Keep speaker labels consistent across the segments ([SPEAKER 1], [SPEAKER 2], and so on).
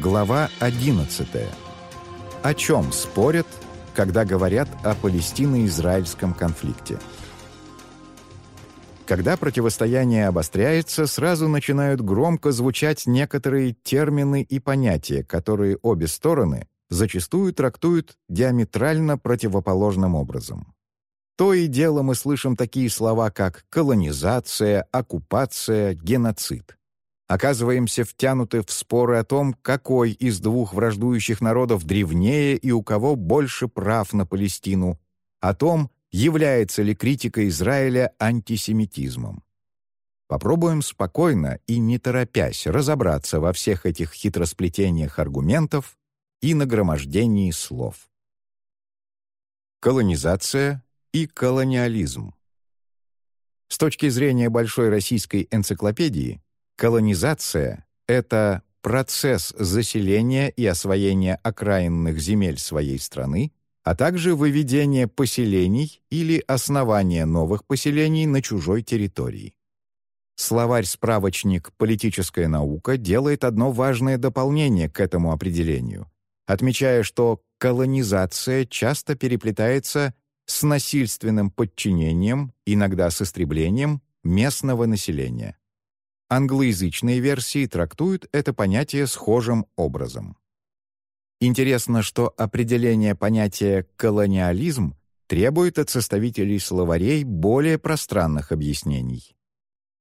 [SPEAKER 1] Глава 11. О чем спорят, когда говорят о Палестино-Израильском конфликте? Когда противостояние обостряется, сразу начинают громко звучать некоторые термины и понятия, которые обе стороны зачастую трактуют диаметрально противоположным образом. То и дело мы слышим такие слова, как колонизация, оккупация, геноцид. Оказываемся втянуты в споры о том, какой из двух враждующих народов древнее и у кого больше прав на Палестину, о том, является ли критика Израиля антисемитизмом. Попробуем спокойно и не торопясь разобраться во всех этих хитросплетениях аргументов и нагромождении слов. Колонизация и колониализм. С точки зрения Большой российской энциклопедии, колонизация — это процесс заселения и освоения окраинных земель своей страны, а также выведение поселений или основание новых поселений на чужой территории. Словарь-справочник «Политическая наука» делает одно важное дополнение к этому определению, отмечая, что колонизация часто переплетается с насильственным подчинением, иногда с истреблением, местного населения. Англоязычные версии трактуют это понятие схожим образом. Интересно, что определение понятия «колониализм» требует от составителей словарей более пространных объяснений.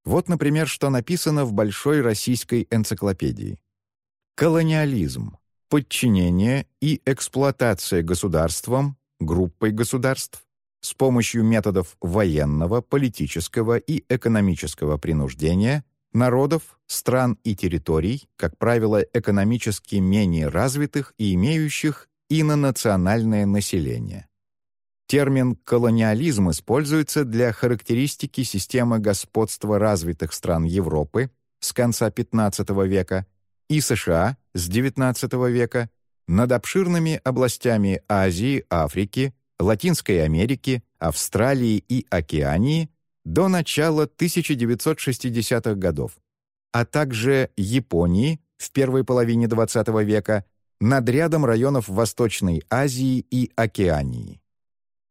[SPEAKER 1] Вот, например, что написано в Большой российской энциклопедии. Колониализм — подчинение и эксплуатация государством группой государств с помощью методов военного, политического и экономического принуждения народов, стран и территорий, как правило, экономически менее развитых и имеющих инонациональное население. Термин «колониализм» используется для характеристики системы господства развитых стран Европы с конца XV века и США с XIX века над обширными областями Азии, Африки, Латинской Америки, Австралии и Океании до начала 1960-х годов, а также Японии в первой половине XX века над рядом районов Восточной Азии и Океании.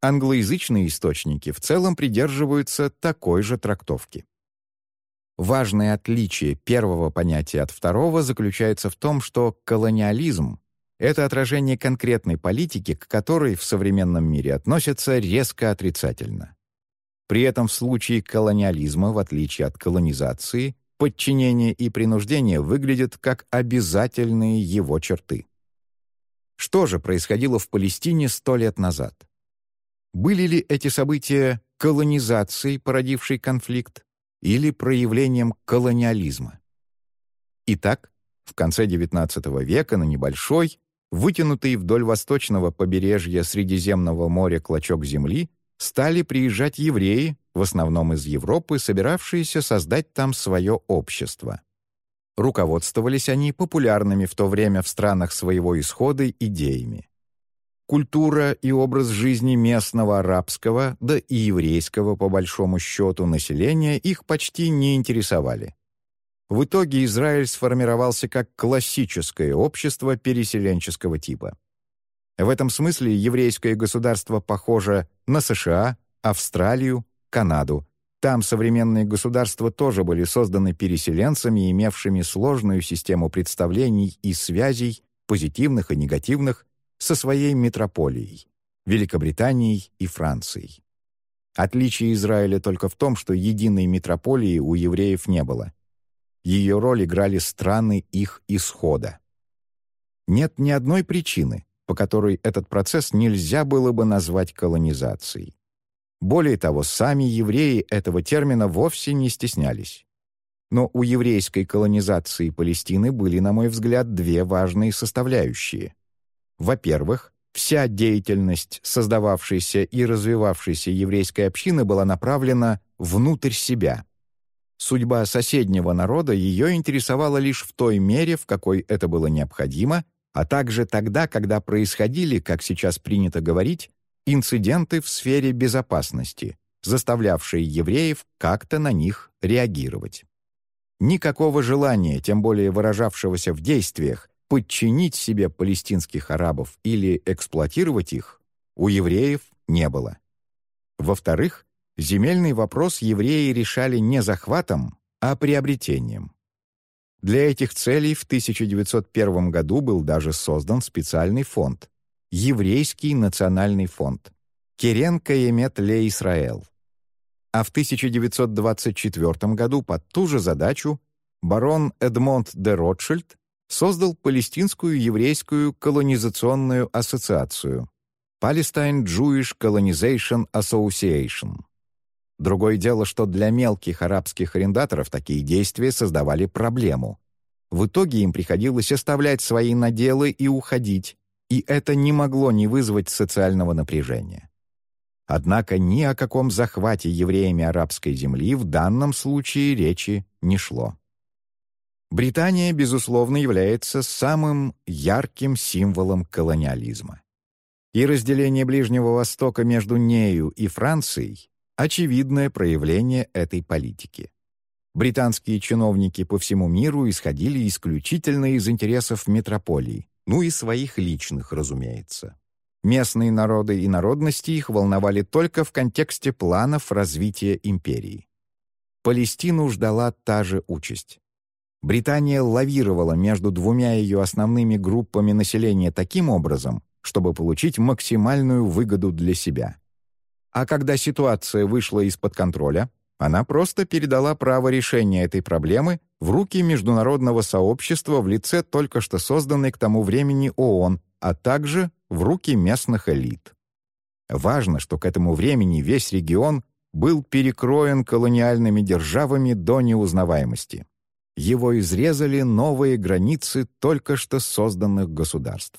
[SPEAKER 1] Англоязычные источники в целом придерживаются такой же трактовки. Важное отличие первого понятия от второго заключается в том, что колониализм это отражение конкретной политики, к которой в современном мире относятся резко отрицательно. При этом в случае колониализма, в отличие от колонизации, подчинение и принуждение выглядят как обязательные его черты. Что же происходило в Палестине сто лет назад? Были ли эти события колонизацией, породившей конфликт, или проявлением колониализма? Итак, в конце XIX века на небольшой, вытянутый вдоль восточного побережья Средиземного моря клочок земли, стали приезжать евреи, в основном из Европы, собиравшиеся создать там свое общество. Руководствовались они популярными в то время в странах своего исхода идеями. Культура и образ жизни местного арабского, да и еврейского, по большому счету, населения их почти не интересовали. В итоге Израиль сформировался как классическое общество переселенческого типа. В этом смысле еврейское государство похоже на США, Австралию, Канаду. Там современные государства тоже были созданы переселенцами, имевшими сложную систему представлений и связей, позитивных и негативных, со своей метрополией — Великобританией и Францией. Отличие Израиля только в том, что единой метрополии у евреев не было. Ее роль играли страны их исхода. Нет ни одной причины, по которой этот процесс нельзя было бы назвать колонизацией. Более того, сами евреи этого термина вовсе не стеснялись. Но у еврейской колонизации Палестины были, на мой взгляд, две важные составляющие. Во-первых, вся деятельность создававшейся и развивавшейся еврейской общины была направлена внутрь себя — Судьба соседнего народа ее интересовала лишь в той мере, в какой это было необходимо, а также тогда, когда происходили, как сейчас принято говорить, инциденты в сфере безопасности, заставлявшие евреев как-то на них реагировать. Никакого желания, тем более выражавшегося в действиях, подчинить себе палестинских арабов или эксплуатировать их у евреев не было. Во-вторых, земельный вопрос евреи решали не захватом, а приобретением. Для этих целей в 1901 году был даже создан специальный фонд — Еврейский национальный фонд Керен Каемет Ле Исраэл. А в 1924 году под ту же задачу барон Эдмонд де Ротшильд создал Палестинскую еврейскую колонизационную ассоциацию Palestine Jewish Colonization Association. Другое дело, что для мелких арабских арендаторов такие действия создавали проблему. В итоге им приходилось оставлять свои наделы и уходить, и это не могло не вызвать социального напряжения. Однако ни о каком захвате евреями арабской земли в данном случае речи не шло. Британия, безусловно, является самым ярким символом колониализма. И разделение Ближнего Востока между нею и Францией — очевидное проявление этой политики. Британские чиновники по всему миру исходили исключительно из интересов метрополии, ну и своих личных, разумеется. Местные народы и народности их волновали только в контексте планов развития империи. Палестину ждала та же участь. Британия лавировала между двумя ее основными группами населения таким образом, чтобы получить максимальную выгоду для себя. А когда ситуация вышла из-под контроля, она просто передала право решения этой проблемы в руки международного сообщества в лице только что созданной к тому времени ООН, а также в руки местных элит. Важно, что к этому времени весь регион был перекроен колониальными державами до неузнаваемости его изрезали новые границы только что созданных государств.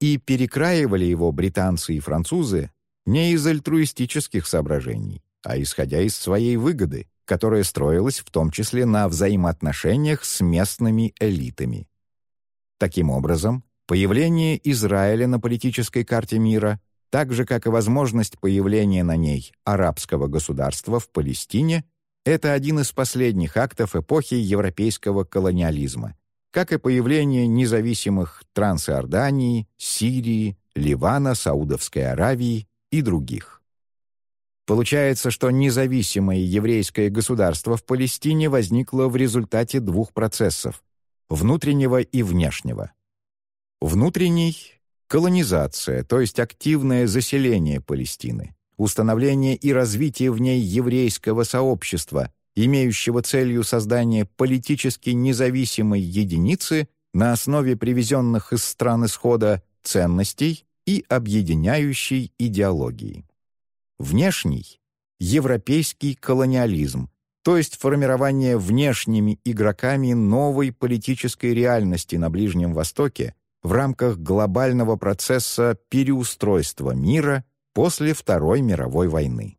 [SPEAKER 1] И перекраивали его британцы и французы не из альтруистических соображений, а исходя из своей выгоды, которая строилась в том числе на взаимоотношениях с местными элитами. Таким образом, появление Израиля на политической карте мира, так же как и возможность появления на ней арабского государства в Палестине, это один из последних актов эпохи европейского колониализма, как и появление независимых Трансиордании, Сирии, Ливана, Саудовской Аравии и других. Получается, что независимое еврейское государство в Палестине возникло в результате двух процессов — внутреннего и внешнего. Внутренний — колонизация, то есть активное заселение Палестины установление и развитие в ней еврейского сообщества, имеющего целью создание политически независимой единицы на основе привезенных из стран исхода ценностей и объединяющей идеологии. Внешний — европейский колониализм, то есть формирование внешними игроками новой политической реальности на Ближнем Востоке в рамках глобального процесса переустройства мира после Второй мировой войны.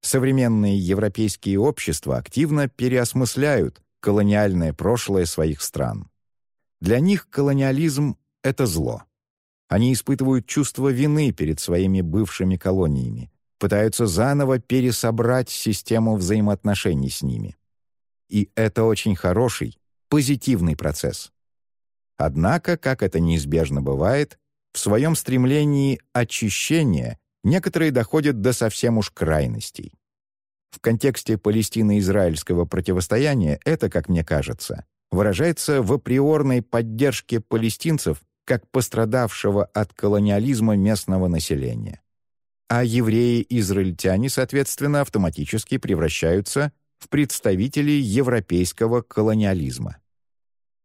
[SPEAKER 1] Современные европейские общества активно переосмысляют колониальное прошлое своих стран. Для них колониализм — это зло. Они испытывают чувство вины перед своими бывшими колониями, пытаются заново пересобрать систему взаимоотношений с ними. И это очень хороший, позитивный процесс. Однако, как это неизбежно бывает, в своем стремлении очищения некоторые доходят до совсем уж крайностей. В контексте палестино-израильского противостояния это, как мне кажется, выражается в априорной поддержке палестинцев как пострадавшего от колониализма местного населения. А евреи-израильтяне, соответственно, автоматически превращаются в представителей европейского колониализма.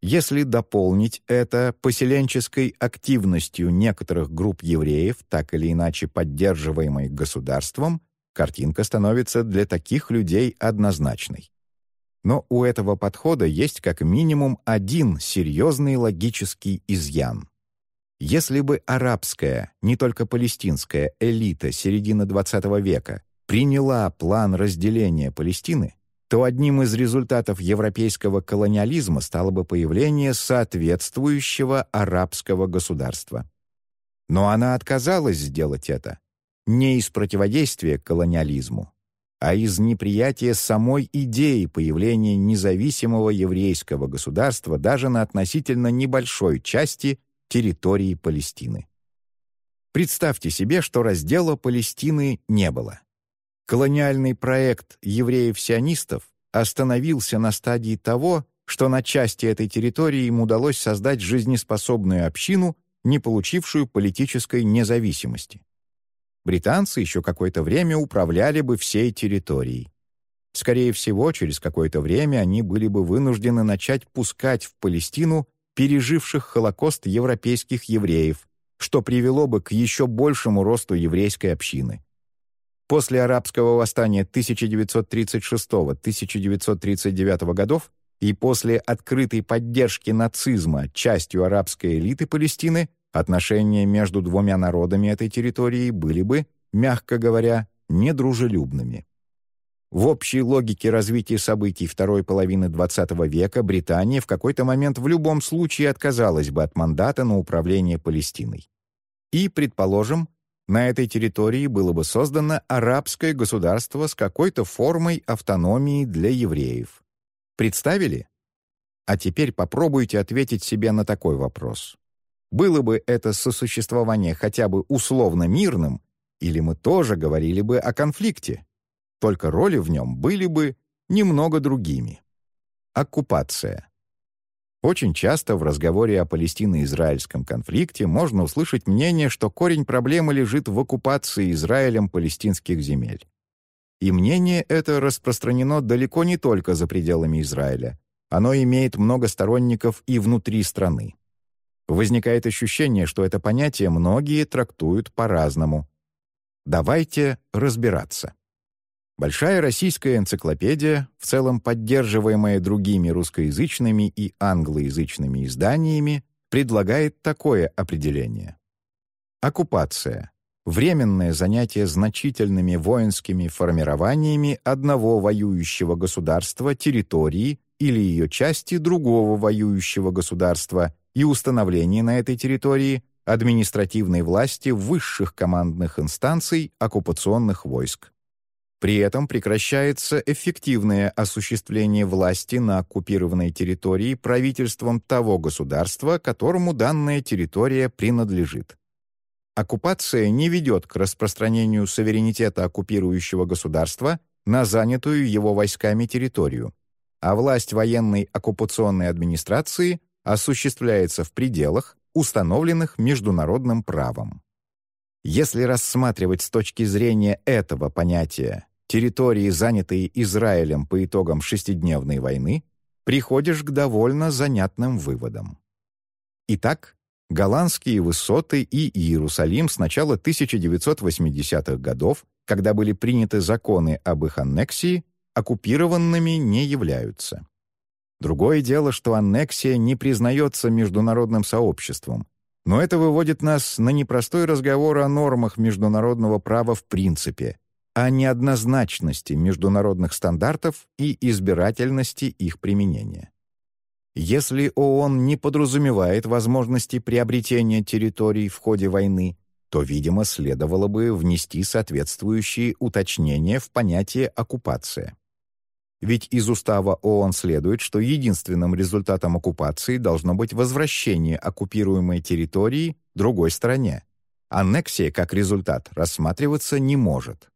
[SPEAKER 1] Если дополнить это поселенческой активностью некоторых групп евреев, так или иначе поддерживаемой государством, картинка становится для таких людей однозначной. Но у этого подхода есть как минимум один серьезный логический изъян. Если бы арабская, не только палестинская, элита середины XX века приняла план разделения Палестины, то одним из результатов европейского колониализма стало бы появление соответствующего арабского государства. Но она отказалась сделать это не из противодействия колониализму, а из неприятия самой идеи появления независимого еврейского государства даже на относительно небольшой части территории Палестины. Представьте себе, что раздела Палестины не было. Колониальный проект евреев-сионистов остановился на стадии того, что на части этой территории им удалось создать жизнеспособную общину, не получившую политической независимости. Британцы еще какое-то время управляли бы всей территорией. Скорее всего, через какое-то время они были бы вынуждены начать пускать в Палестину переживших Холокост европейских евреев, что привело бы к еще большему росту еврейской общины. После арабского восстания 1936-1939 годов и после открытой поддержки нацизма частью арабской элиты Палестины отношения между двумя народами этой территории были бы, мягко говоря, недружелюбными. В общей логике развития событий второй половины XX века Британия в какой-то момент в любом случае отказалась бы от мандата на управление Палестиной. И, предположим, на этой территории было бы создано арабское государство с какой-то формой автономии для евреев. Представили? А теперь попробуйте ответить себе на такой вопрос. Было бы это сосуществование хотя бы условно мирным, или мы тоже говорили бы о конфликте? Только роли в нем были бы немного другими. Оккупация. Очень часто в разговоре о палестино-израильском конфликте можно услышать мнение, что корень проблемы лежит в оккупации Израилем палестинских земель. И мнение это распространено далеко не только за пределами Израиля. Оно имеет много сторонников и внутри страны. Возникает ощущение, что это понятие многие трактуют по-разному. Давайте разбираться. Большая российская энциклопедия, в целом поддерживаемая другими русскоязычными и англоязычными изданиями, предлагает такое определение. Оккупация — временное занятие значительными воинскими формированиями одного воюющего государства территории или ее части другого воюющего государства и установление на этой территории административной власти высших командных инстанций оккупационных войск. При этом прекращается эффективное осуществление власти на оккупированной территории правительством того государства, которому данная территория принадлежит. Оккупация не ведет к распространению суверенитета оккупирующего государства на занятую его войсками территорию, а власть военной оккупационной администрации осуществляется в пределах, установленных международным правом. Если рассматривать с точки зрения этого понятия территории, занятые Израилем по итогам шестидневной войны, приходишь к довольно занятным выводам. Итак, голландские высоты и Иерусалим с начала 1980-х годов, когда были приняты законы об их аннексии, оккупированными не являются. Другое дело, что аннексия не признается международным сообществом, но это выводит нас на непростой разговор о нормах международного права в принципе, о неоднозначности международных стандартов и избирательности их применения. Если ООН не подразумевает возможности приобретения территорий в ходе войны, то, видимо, следовало бы внести соответствующие уточнения в понятие «оккупация». Ведь из устава ООН следует, что единственным результатом оккупации должно быть возвращение оккупируемой территории другой стороне. Аннексия как результат рассматриваться не может.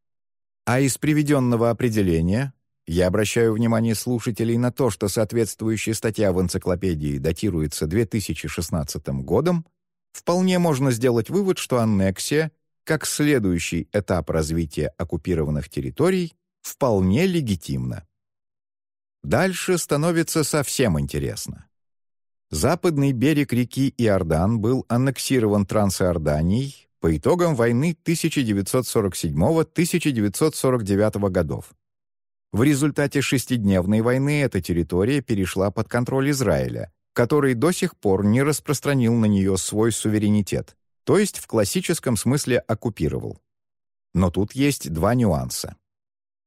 [SPEAKER 1] А из приведенного определения я обращаю внимание слушателей на то, что соответствующая статья в энциклопедии датируется 2016 годом, вполне можно сделать вывод, что аннексия, как следующий этап развития оккупированных территорий, вполне легитимна. Дальше становится совсем интересно. Западный берег реки Иордан был аннексирован Трансиорданией по итогам войны 1947-1949 годов. В результате шестидневной войны эта территория перешла под контроль Израиля, который до сих пор не распространил на нее свой суверенитет, то есть в классическом смысле оккупировал. Но тут есть два нюанса.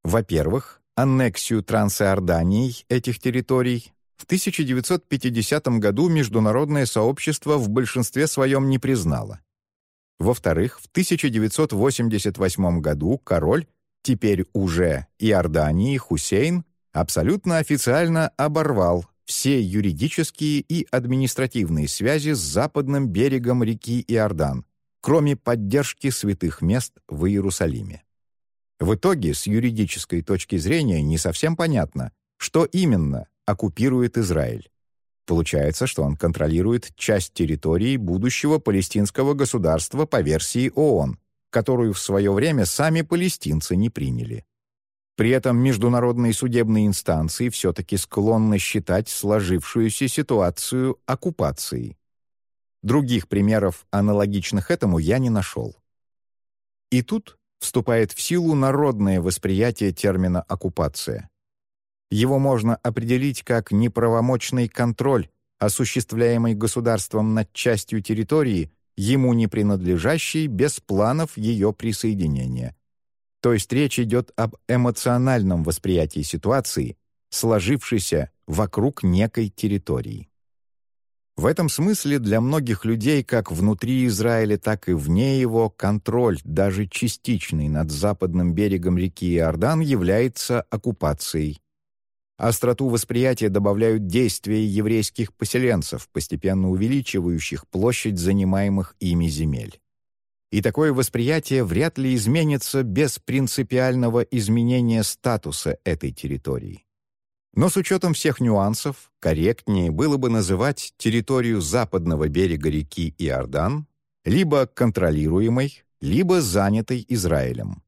[SPEAKER 1] Во-первых, аннексию Трансиорданией этих территорий в 1950 году международное сообщество в большинстве своем не признало. Во-вторых, в 1988 году король теперь уже Иордании Хусейн абсолютно официально оборвал все юридические и административные связи с западным берегом реки Иордан, кроме поддержки святых мест в Иерусалиме. В итоге, с юридической точки зрения, не совсем понятно, что именно оккупирует Израиль. Получается, что он контролирует часть территории будущего палестинского государства по версии ООН, которую в свое время сами палестинцы не приняли. При этом международные судебные инстанции все-таки склонны считать сложившуюся ситуацию оккупацией. Других примеров, аналогичных этому, я не нашел. И тут вступает в силу народное восприятие термина «оккупация». Его можно определить как неправомочный контроль, осуществляемый государством над частью территории, ему не принадлежащей без планов ее присоединения. То есть речь идет об эмоциональном восприятии ситуации, сложившейся вокруг некой территории. В этом смысле для многих людей как внутри Израиля, так и вне его контроль, даже частичный над западным берегом реки Иордан, является оккупацией. Остроту восприятия добавляют действия еврейских поселенцев, постепенно увеличивающих площадь занимаемых ими земель. И такое восприятие вряд ли изменится без принципиального изменения статуса этой территории. Но с учетом всех нюансов, корректнее было бы называть территорию западного берега реки Иордан либо контролируемой, либо занятой Израилем.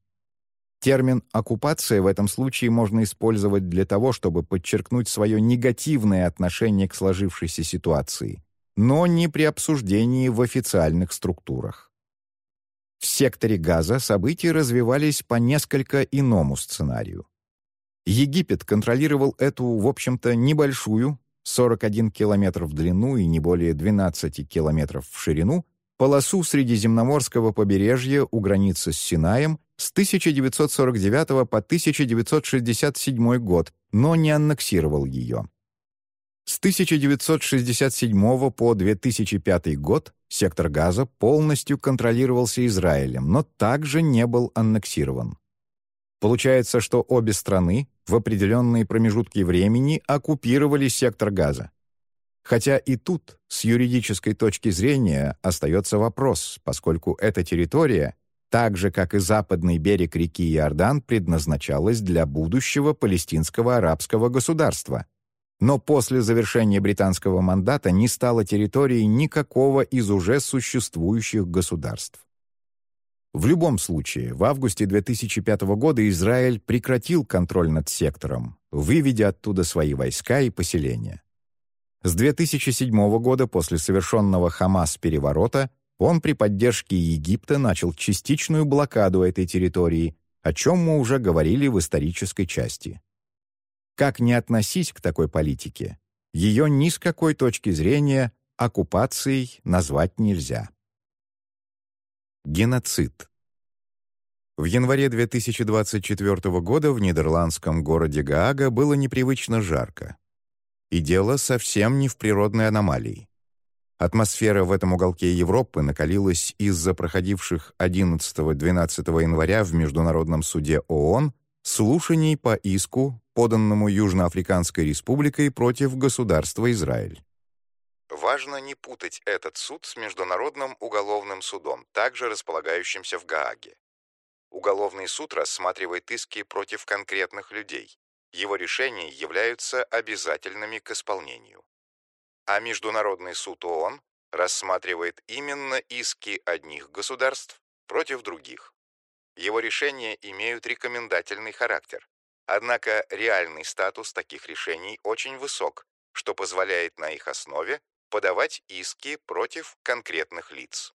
[SPEAKER 1] Термин «оккупация» в этом случае можно использовать для того, чтобы подчеркнуть свое негативное отношение к сложившейся ситуации, но не при обсуждении в официальных структурах. В секторе Газа события развивались по несколько иному сценарию. Египет контролировал эту, в общем-то, небольшую, 41 километр в длину и не более 12 километров в ширину, полосу Средиземноморского побережья у границы с Синаем с 1949 по 1967 год, но не аннексировал ее. С 1967 по 2005 год сектор Газа полностью контролировался Израилем, но также не был аннексирован. Получается, что обе страны в определенные промежутки времени оккупировали сектор газа. Хотя и тут, с юридической точки зрения, остается вопрос, поскольку эта территория, так же, как и западный берег реки Иордан, предназначалась для будущего палестинского арабского государства. Но после завершения британского мандата не стало территорией никакого из уже существующих государств. В любом случае, в августе 2005 года Израиль прекратил контроль над сектором, выведя оттуда свои войска и поселения. С 2007 года, после совершенного Хамас-переворота, он при поддержке Египта начал частичную блокаду этой территории, о чем мы уже говорили в исторической части. Как не относись к такой политике, ее ни с какой точки зрения оккупацией назвать нельзя. Геноцид. В январе 2024 года в нидерландском городе Гаага было непривычно жарко. И дело совсем не в природной аномалии. Атмосфера в этом уголке Европы накалилась из-за проходивших 11-12 января в Международном суде ООН слушаний по иску, поданному Южноафриканской республикой против государства Израиль. Важно не путать этот суд с Международным уголовным судом, также располагающимся в Гааге. Уголовный суд рассматривает иски против конкретных людей. Его решения являются обязательными к исполнению. А Международный суд ООН рассматривает именно иски одних государств против других. Его решения имеют рекомендательный характер. Однако реальный статус таких решений очень высок, что позволяет на их основе подавать иски против конкретных лиц.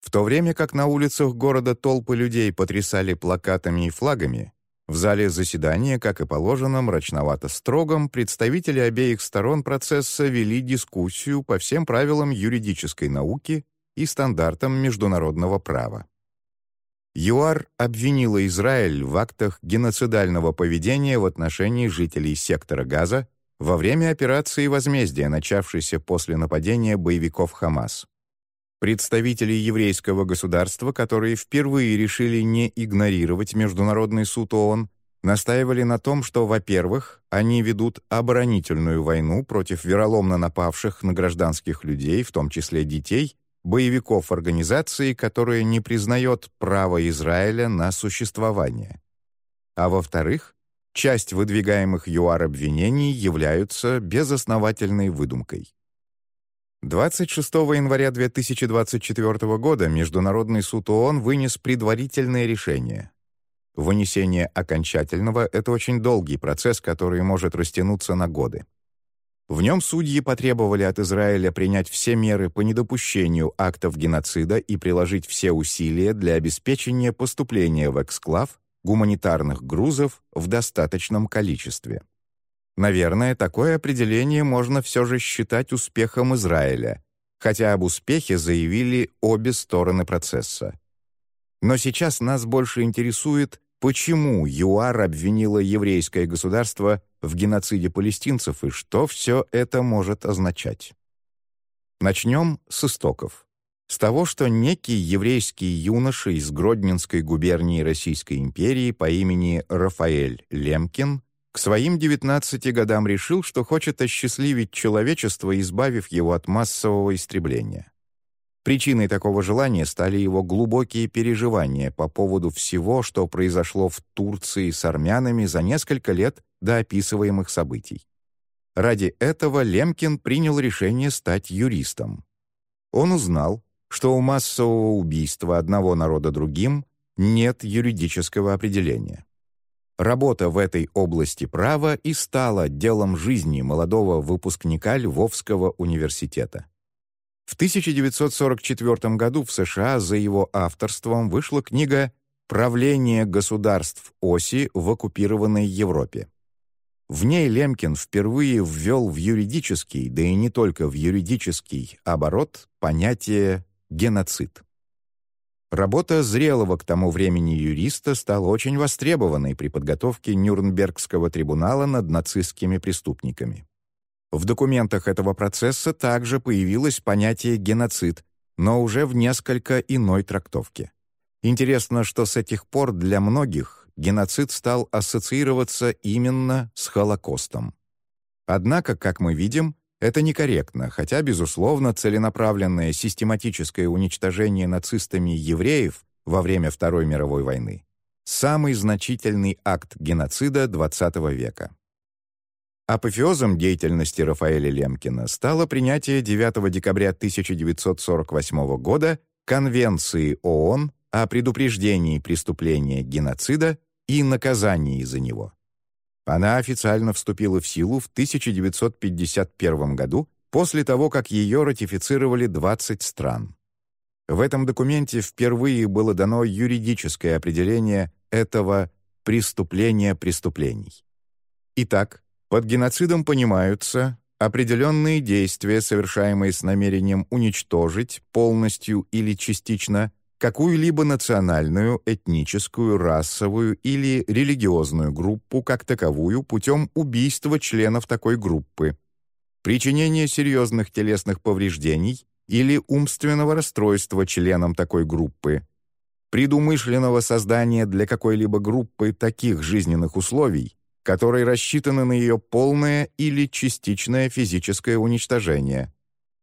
[SPEAKER 1] В то время как на улицах города толпы людей потрясали плакатами и флагами, в зале заседания, как и положено, мрачновато-строгом, представители обеих сторон процесса вели дискуссию по всем правилам юридической науки и стандартам международного права. ЮАР обвинила Израиль в актах геноцидального поведения в отношении жителей сектора Газа во время операции возмездия, начавшейся после нападения боевиков Хамас. Представители еврейского государства, которые впервые решили не игнорировать Международный суд ООН, настаивали на том, что, во-первых, они ведут оборонительную войну против вероломно напавших на гражданских людей, в том числе детей, боевиков организации, которая не признает право Израиля на существование. А во-вторых, часть выдвигаемых ЮАР обвинений являются безосновательной выдумкой. 26 января 2024 года Международный суд ООН вынес предварительное решение. Вынесение окончательного — это очень долгий процесс, который может растянуться на годы. В нем судьи потребовали от Израиля принять все меры по недопущению актов геноцида и приложить все усилия для обеспечения поступления в эксклав гуманитарных грузов в достаточном количестве. Наверное, такое определение можно все же считать успехом Израиля, хотя об успехе заявили обе стороны процесса. Но сейчас нас больше интересует, почему ЮАР обвинила еврейское государство в геноциде палестинцев и что все это может означать. Начнем с истоков. С того, что некий еврейский юноша из Гродненской губернии Российской империи по имени Рафаэль Лемкин к своим 19 годам решил, что хочет осчастливить человечество, избавив его от массового истребления. Причиной такого желания стали его глубокие переживания по поводу всего, что произошло в Турции с армянами за несколько лет до описываемых событий. Ради этого Лемкин принял решение стать юристом. Он узнал, что у массового убийства одного народа другим нет юридического определения. Работа в этой области права и стала делом жизни молодого выпускника Львовского университета. В 1944 году в США за его авторством вышла книга «Правление государств оси в оккупированной Европе». В ней Лемкин впервые ввел в юридический, да и не только в юридический, оборот понятие «геноцид». Работа зрелого к тому времени юриста стала очень востребованной при подготовке Нюрнбергского трибунала над нацистскими преступниками. В документах этого процесса также появилось понятие «геноцид», но уже в несколько иной трактовке. Интересно, что с этих пор для многих геноцид стал ассоциироваться именно с Холокостом. Однако, как мы видим, это некорректно, хотя, безусловно, целенаправленное систематическое уничтожение нацистами евреев во время Второй мировой войны — самый значительный акт геноцида XX века. Апофеозом деятельности Рафаэля Лемкина стало принятие 9 декабря 1948 года Конвенции ООН о предупреждении преступления геноцида и наказании за него. Она официально вступила в силу в 1951 году после того, как ее ратифицировали 20 стран. В этом документе впервые было дано юридическое определение этого преступления преступлений. Итак, под геноцидом понимаются определенные действия, совершаемые с намерением уничтожить полностью или частично какую-либо национальную, этническую, расовую или религиозную группу как таковую путем убийства членов такой группы, причинение серьезных телесных повреждений или умственного расстройства членам такой группы, предумышленного создания для какой-либо группы таких жизненных условий, которые рассчитаны на ее полное или частичное физическое уничтожение,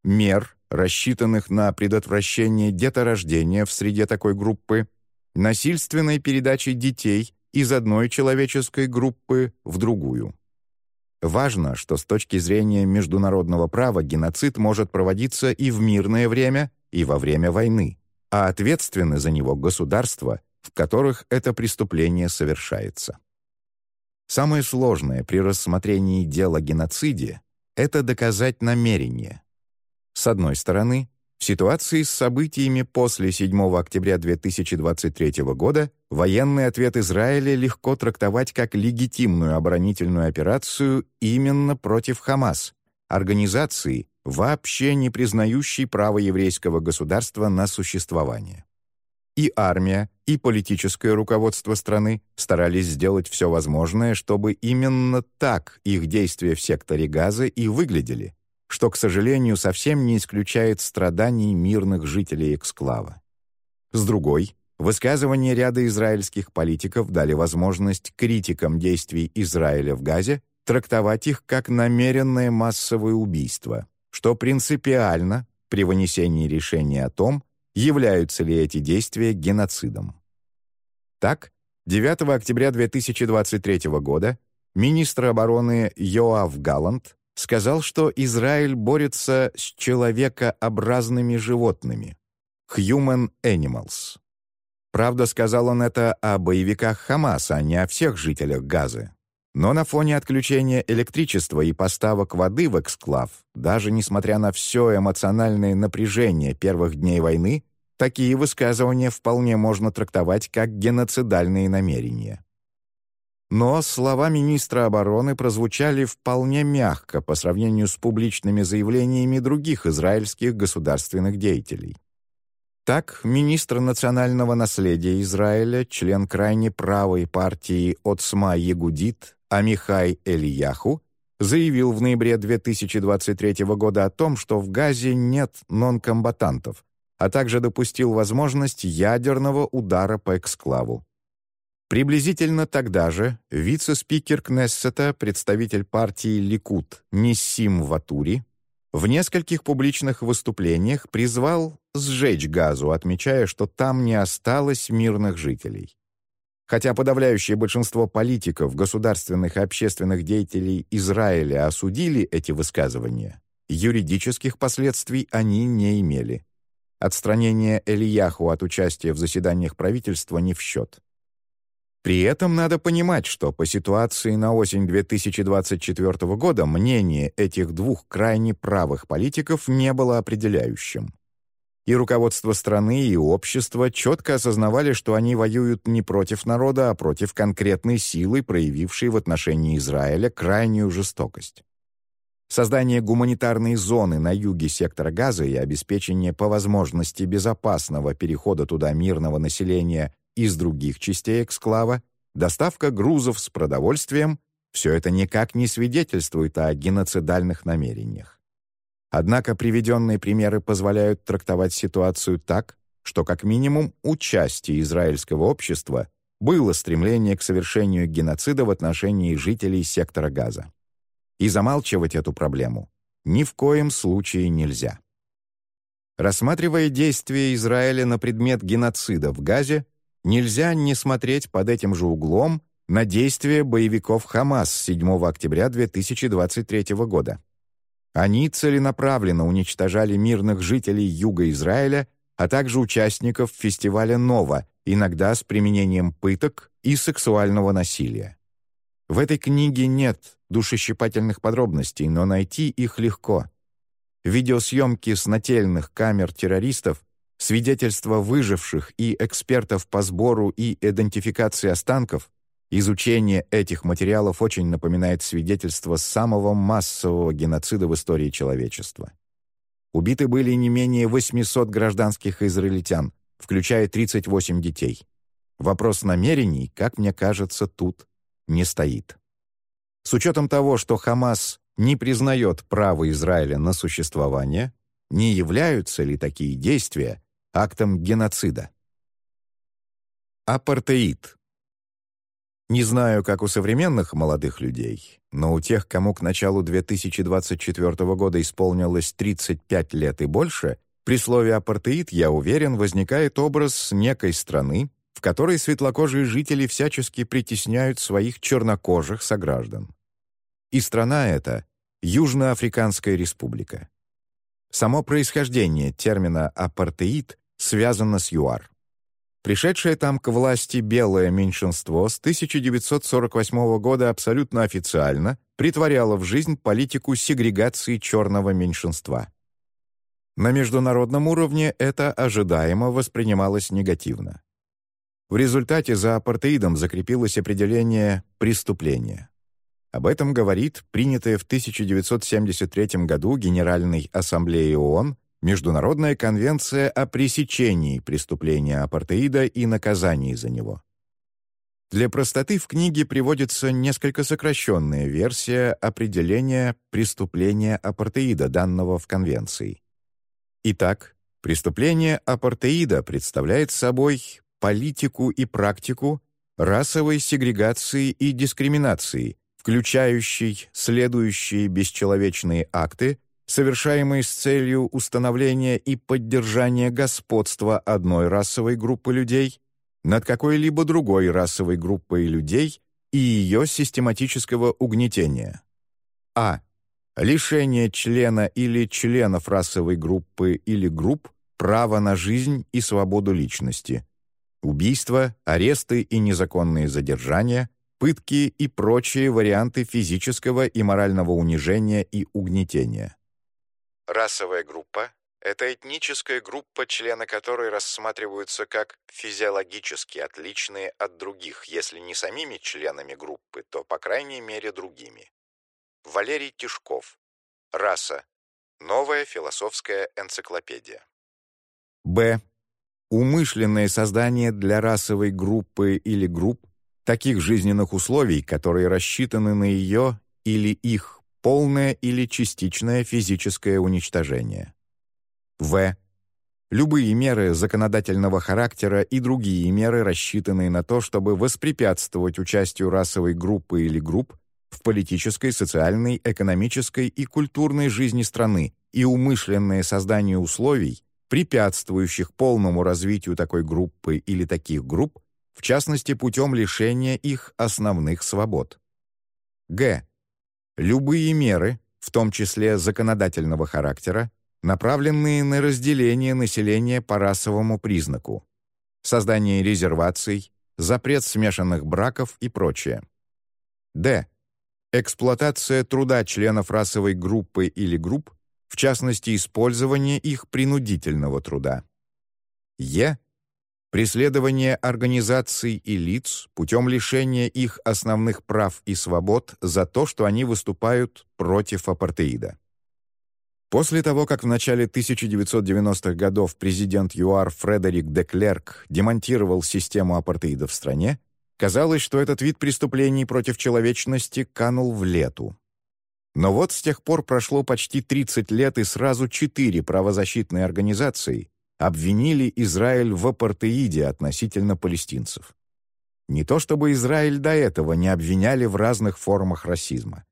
[SPEAKER 1] мер, рассчитанных на предотвращение деторождения в среде такой группы, насильственной передачи детей из одной человеческой группы в другую. Важно, что с точки зрения международного права геноцид может проводиться и в мирное время, и во время войны, а ответственны за него государства, в которых это преступление совершается. Самое сложное при рассмотрении дела о геноциде — это доказать намерение. С одной стороны, в ситуации с событиями после 7 октября 2023 года военный ответ Израиля легко трактовать как легитимную оборонительную операцию именно против Хамас, организации, вообще не признающей право еврейского государства на существование и армия, и политическое руководство страны старались сделать все возможное, чтобы именно так их действия в секторе Газа и выглядели. Что, к сожалению, совсем не исключает страданий мирных жителей эксклава. С другой, высказывания ряда израильских политиков дали возможность критикам действий Израиля в Газе трактовать их как намеренное массовое убийство, что принципиально при вынесении решения о том, являются ли эти действия геноцидом. Так, 9 октября 2023 года министр обороны Йоав Галланд сказал, что Израиль борется с человекообразными животными «human animals». Правда, сказал он это о боевиках Хамаса, а не о всех жителях Газы. Но на фоне отключения электричества и поставок воды в эксклав, даже несмотря на все эмоциональное напряжение первых дней войны, такие высказывания вполне можно трактовать как геноцидальные намерения. Но слова министра обороны прозвучали вполне мягко по сравнению с публичными заявлениями других израильских государственных деятелей. Так, министр национального наследия Израиля, член крайне правой партии Отсма Ягудит Амихай Элияху, заявил в ноябре 2023 года о том, что в Газе нет нонкомбатантов, а также допустил возможность ядерного удара по эксклаву. Приблизительно тогда же вице-спикер Кнессета, представитель партии «Ликут» Ниссим Ватури, в нескольких публичных выступлениях призвал сжечь газу, отмечая, что там не осталось мирных жителей. Хотя подавляющее большинство политиков, государственных и общественных деятелей Израиля осудили эти высказывания, юридических последствий они не имели. Отстранение Элияху от участия в заседаниях правительства не в счет. При этом надо понимать, что по ситуации на осень 2024 года мнение этих двух крайне правых политиков не было определяющим. И руководство страны, и общество четко осознавали, что они воюют не против народа, а против конкретной силы, проявившей в отношении Израиля крайнюю жестокость. Создание гуманитарной зоны на юге сектора Газа и обеспечение по возможности безопасного перехода туда мирного населения из других частей эксклава, доставка грузов с продовольствием — все это никак не свидетельствует о геноцидальных намерениях. Однако приведенные примеры позволяют трактовать ситуацию так, что как минимум у части израильского общества было стремление к совершению геноцида в отношении жителей сектора Газа. И замалчивать эту проблему ни в коем случае нельзя. Рассматривая действия Израиля на предмет геноцида в Газе, нельзя не смотреть под этим же углом на действия боевиков Хамас 7 октября 2023 года. Они целенаправленно уничтожали мирных жителей юга Израиля, а также участников фестиваля «Нова», иногда с применением пыток и сексуального насилия. В этой книге нет душещипательных подробностей, но найти их легко. Видеосъемки с нательных камер террористов свидетельства выживших и экспертов по сбору и идентификации останков, изучение этих материалов очень напоминает свидетельство самого массового геноцида в истории человечества. Убиты были не менее 800 гражданских израильтян, включая 38 детей. Вопрос намерений, как мне кажется, тут не стоит. С учетом того, что Хамас не признает право Израиля на существование, не являются ли такие действия актом геноцида. Апартеид. Не знаю, как у современных молодых людей, но у тех, кому к началу 2024 года исполнилось 35 лет и больше, при слове «апартеид», я уверен, возникает образ некой страны, в которой светлокожие жители всячески притесняют своих чернокожих сограждан. И страна эта — Южноафриканская республика. Само происхождение термина «апартеид» связано с ЮАР. Пришедшее там к власти белое меньшинство с 1948 года абсолютно официально притворяло в жизнь политику сегрегации черного меньшинства. На международном уровне это ожидаемо воспринималось негативно. В результате за апартеидом закрепилось определение «преступление». Об этом говорит принятое в 1973 году Генеральной Ассамблеей ООН Международная конвенция о пресечении преступления апартеида и наказании за него. Для простоты в книге приводится несколько сокращенная версия определения преступления апартеида, данного в Конвенции. Итак, преступление апартеида представляет собой политику и практику расовой сегрегации и дискриминации, включающей следующие бесчеловечные акты, совершаемые с целью установления и поддержания господства одной расовой группы людей над какой-либо другой расовой группой людей и ее систематического угнетения. А. Лишение члена или членов расовой группы или групп права на жизнь и свободу личности. Убийства, аресты и незаконные задержания, пытки и прочие варианты физического и морального унижения и угнетения. Расовая группа это этническая группа, члены которой рассматриваются как физиологически отличные от других, если не самими членами группы, то, по крайней мере, другими. Валерий Тишков. Раса. Новая философская энциклопедия. Б. Умышленное создание для расовой группы или групп таких жизненных условий, которые рассчитаны на ее или их полное или частичное физическое уничтожение. В. Любые меры законодательного характера и другие меры, рассчитанные на то, чтобы воспрепятствовать участию расовой группы или групп в политической, социальной, экономической и культурной жизни страны и умышленное создание условий, препятствующих полному развитию такой группы или таких групп, в частности путем лишения их основных свобод. Г. Любые меры, в том числе законодательного характера, направленные на разделение населения по расовому признаку, создание резерваций, запрет смешанных браков и прочее. Д. Эксплуатация труда членов расовой группы или групп, в частности, использование их принудительного труда. Е. Преследование организаций и лиц путем лишения их основных прав и свобод за то, что они выступают против апартеида. После того, как в начале 1990-х годов президент ЮАР Фредерик де Клерк демонтировал систему апартеида в стране, казалось, что этот вид преступлений против человечности канул в лету. Но вот с тех пор прошло почти 30 лет, и сразу четыре правозащитные организации обвинили Израиль в апартеиде относительно палестинцев. Не то чтобы Израиль до этого не обвиняли в разных формах расизма.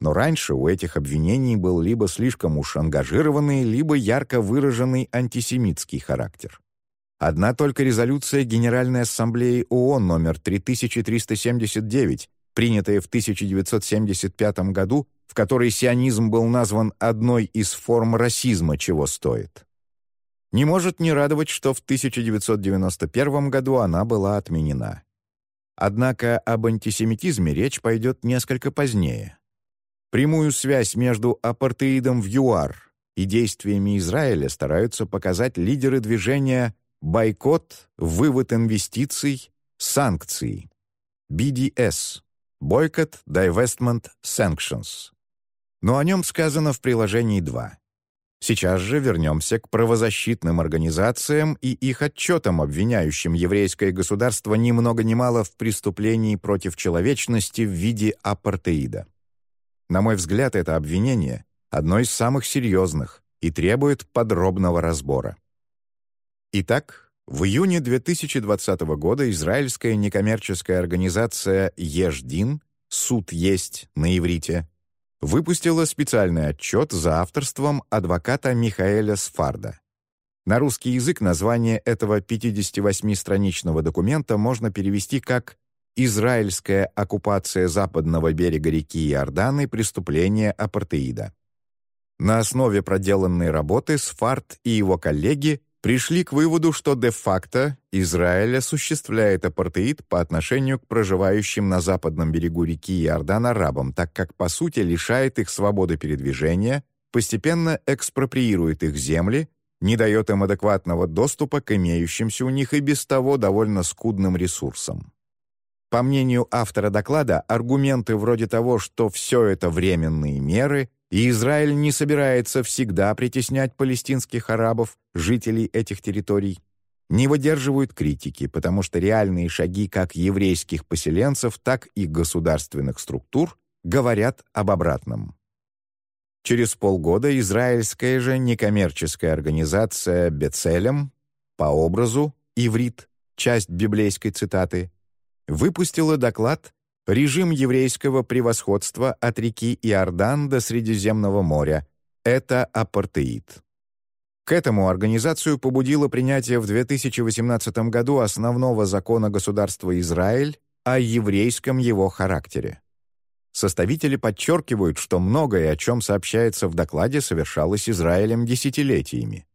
[SPEAKER 1] Но раньше у этих обвинений был либо слишком уж ангажированный, либо ярко выраженный антисемитский характер. Одна только резолюция Генеральной Ассамблеи ООН номер 3379, принятая в 1975 году, в которой сионизм был назван одной из форм расизма, чего стоит. Не может не радовать, что в 1991 году она была отменена. Однако об антисемитизме речь пойдет несколько позднее. Прямую связь между апартеидом в ЮАР и действиями Израиля стараются показать лидеры движения «Бойкот», «Вывод инвестиций», «Санкции» BDS – Boycott, Divestment, Sanctions. Но о нем сказано в приложении 2. Сейчас же вернемся к правозащитным организациям и их отчетам, обвиняющим еврейское государство ни много ни мало в преступлении против человечности в виде апартеида. На мой взгляд, это обвинение одно из самых серьезных и требует подробного разбора. Итак, в июне 2020 года израильская некоммерческая организация «Еждин» «Суд есть» на иврите выпустила специальный отчет за авторством адвоката Михаэля Сфарда. На русский язык название этого 58-страничного документа можно перевести как израильская оккупация западного берега реки Иордан и преступление апартеида. На основе проделанной работы Сфарт и его коллеги пришли к выводу, что де-факто Израиль осуществляет апартеид по отношению к проживающим на западном берегу реки Иордан арабам, так как по сути лишает их свободы передвижения, постепенно экспроприирует их земли, не дает им адекватного доступа к имеющимся у них и без того довольно скудным ресурсам. По мнению автора доклада, аргументы вроде того, что все это временные меры, и Израиль не собирается всегда притеснять палестинских арабов, жителей этих территорий, не выдерживают критики, потому что реальные шаги как еврейских поселенцев, так и государственных структур говорят об обратном. Через полгода израильская же некоммерческая организация «Бецелем» по образу «Иврит», часть библейской цитаты, выпустила доклад «Режим еврейского превосходства от реки Иордан до Средиземного моря. Это апартеид». К этому организацию побудило принятие в 2018 году основного закона государства Израиль о еврейском его характере. Составители подчеркивают, что многое, о чем сообщается в докладе, совершалось Израилем десятилетиями.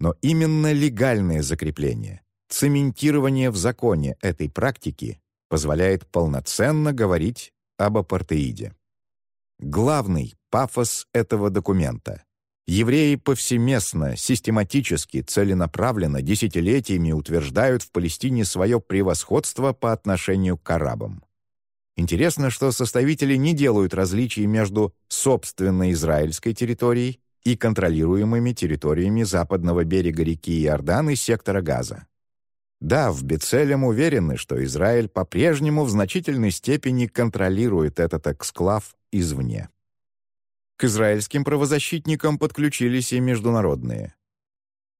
[SPEAKER 1] Но именно легальное закрепление, цементирование в законе этой практики позволяет полноценно говорить об апартеиде. Главный пафос этого документа Евреи повсеместно, систематически, целенаправленно, десятилетиями утверждают в Палестине свое превосходство по отношению к арабам. Интересно, что составители не делают различий между собственной израильской территорией и контролируемыми территориями западного берега реки Иордан и сектора Газа. Да, в Бецелем уверены, что Израиль по-прежнему в значительной степени контролирует этот эксклав извне. К израильским правозащитникам подключились и международные.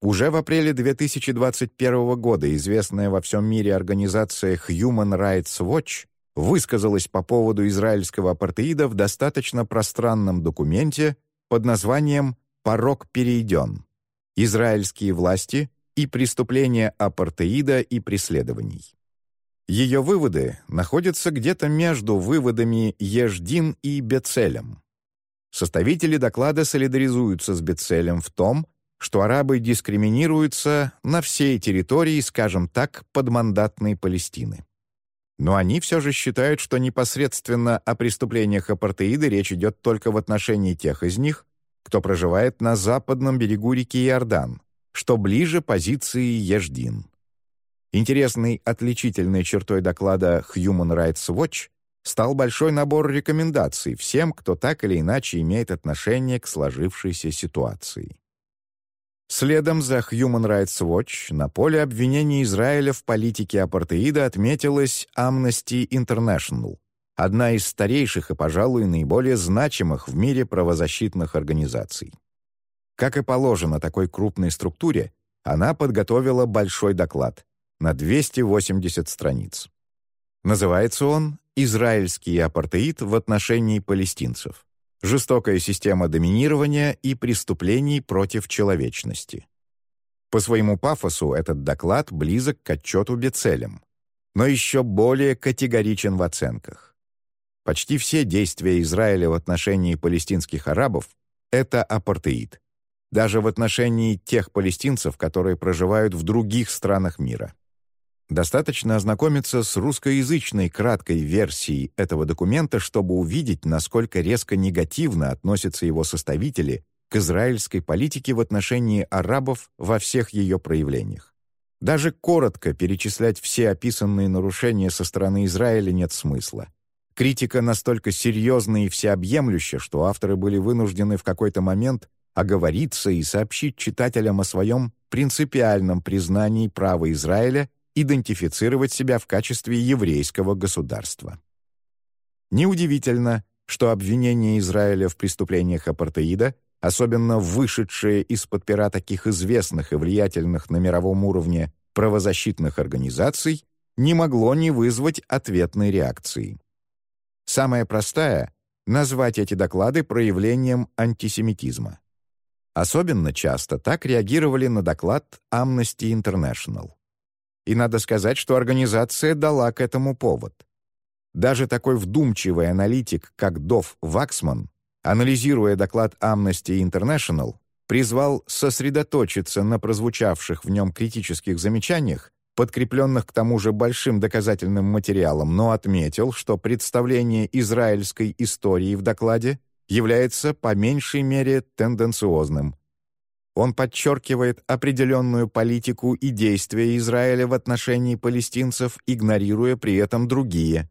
[SPEAKER 1] Уже в апреле 2021 года известная во всем мире организация Human Rights Watch высказалась по поводу израильского апартеида в достаточно пространном документе под названием «Порог перейден. Израильские власти и преступления апартеида и преследований». Ее выводы находятся где-то между выводами Еждин и Бецелем. Составители доклада солидаризуются с Бецелем в том, что арабы дискриминируются на всей территории, скажем так, подмандатной Палестины. Но они все же считают, что непосредственно о преступлениях апартеида речь идет только в отношении тех из них, кто проживает на западном берегу реки Иордан, что ближе позиции Еждин. Интересной отличительной чертой доклада Human Rights Watch стал большой набор рекомендаций всем, кто так или иначе имеет отношение к сложившейся ситуации. Следом за Human Rights Watch на поле обвинений Израиля в политике апартеида отметилась Amnesty International, одна из старейших и, пожалуй, наиболее значимых в мире правозащитных организаций. Как и положено такой крупной структуре, она подготовила большой доклад на 280 страниц. Называется он «Израильский апартеид в отношении палестинцев. Жестокая система доминирования и преступлений против человечности». По своему пафосу этот доклад близок к отчету Бецелем, но еще более категоричен в оценках. Почти все действия Израиля в отношении палестинских арабов — это апартеид, даже в отношении тех палестинцев, которые проживают в других странах мира. Достаточно ознакомиться с русскоязычной краткой версией этого документа, чтобы увидеть, насколько резко негативно относятся его составители к израильской политике в отношении арабов во всех ее проявлениях. Даже коротко перечислять все описанные нарушения со стороны Израиля нет смысла. Критика настолько серьезна и всеобъемлюща, что авторы были вынуждены в какой-то момент оговориться и сообщить читателям о своем принципиальном признании права Израиля идентифицировать себя в качестве еврейского государства. Неудивительно, что обвинения Израиля в преступлениях апартеида, особенно вышедшие из-под пера таких известных и влиятельных на мировом уровне правозащитных организаций, не могло не вызвать ответной реакции. Самая простая — назвать эти доклады проявлением антисемитизма. Особенно часто так реагировали на доклад Amnesty International. И надо сказать, что организация дала к этому повод. Даже такой вдумчивый аналитик, как Дов Ваксман, анализируя доклад Amnesty International, призвал сосредоточиться на прозвучавших в нем критических замечаниях, подкрепленных к тому же большим доказательным материалом, но отметил, что представление израильской истории в докладе является по меньшей мере тенденциозным, он подчеркивает определенную политику и действия Израиля в отношении палестинцев, игнорируя при этом другие.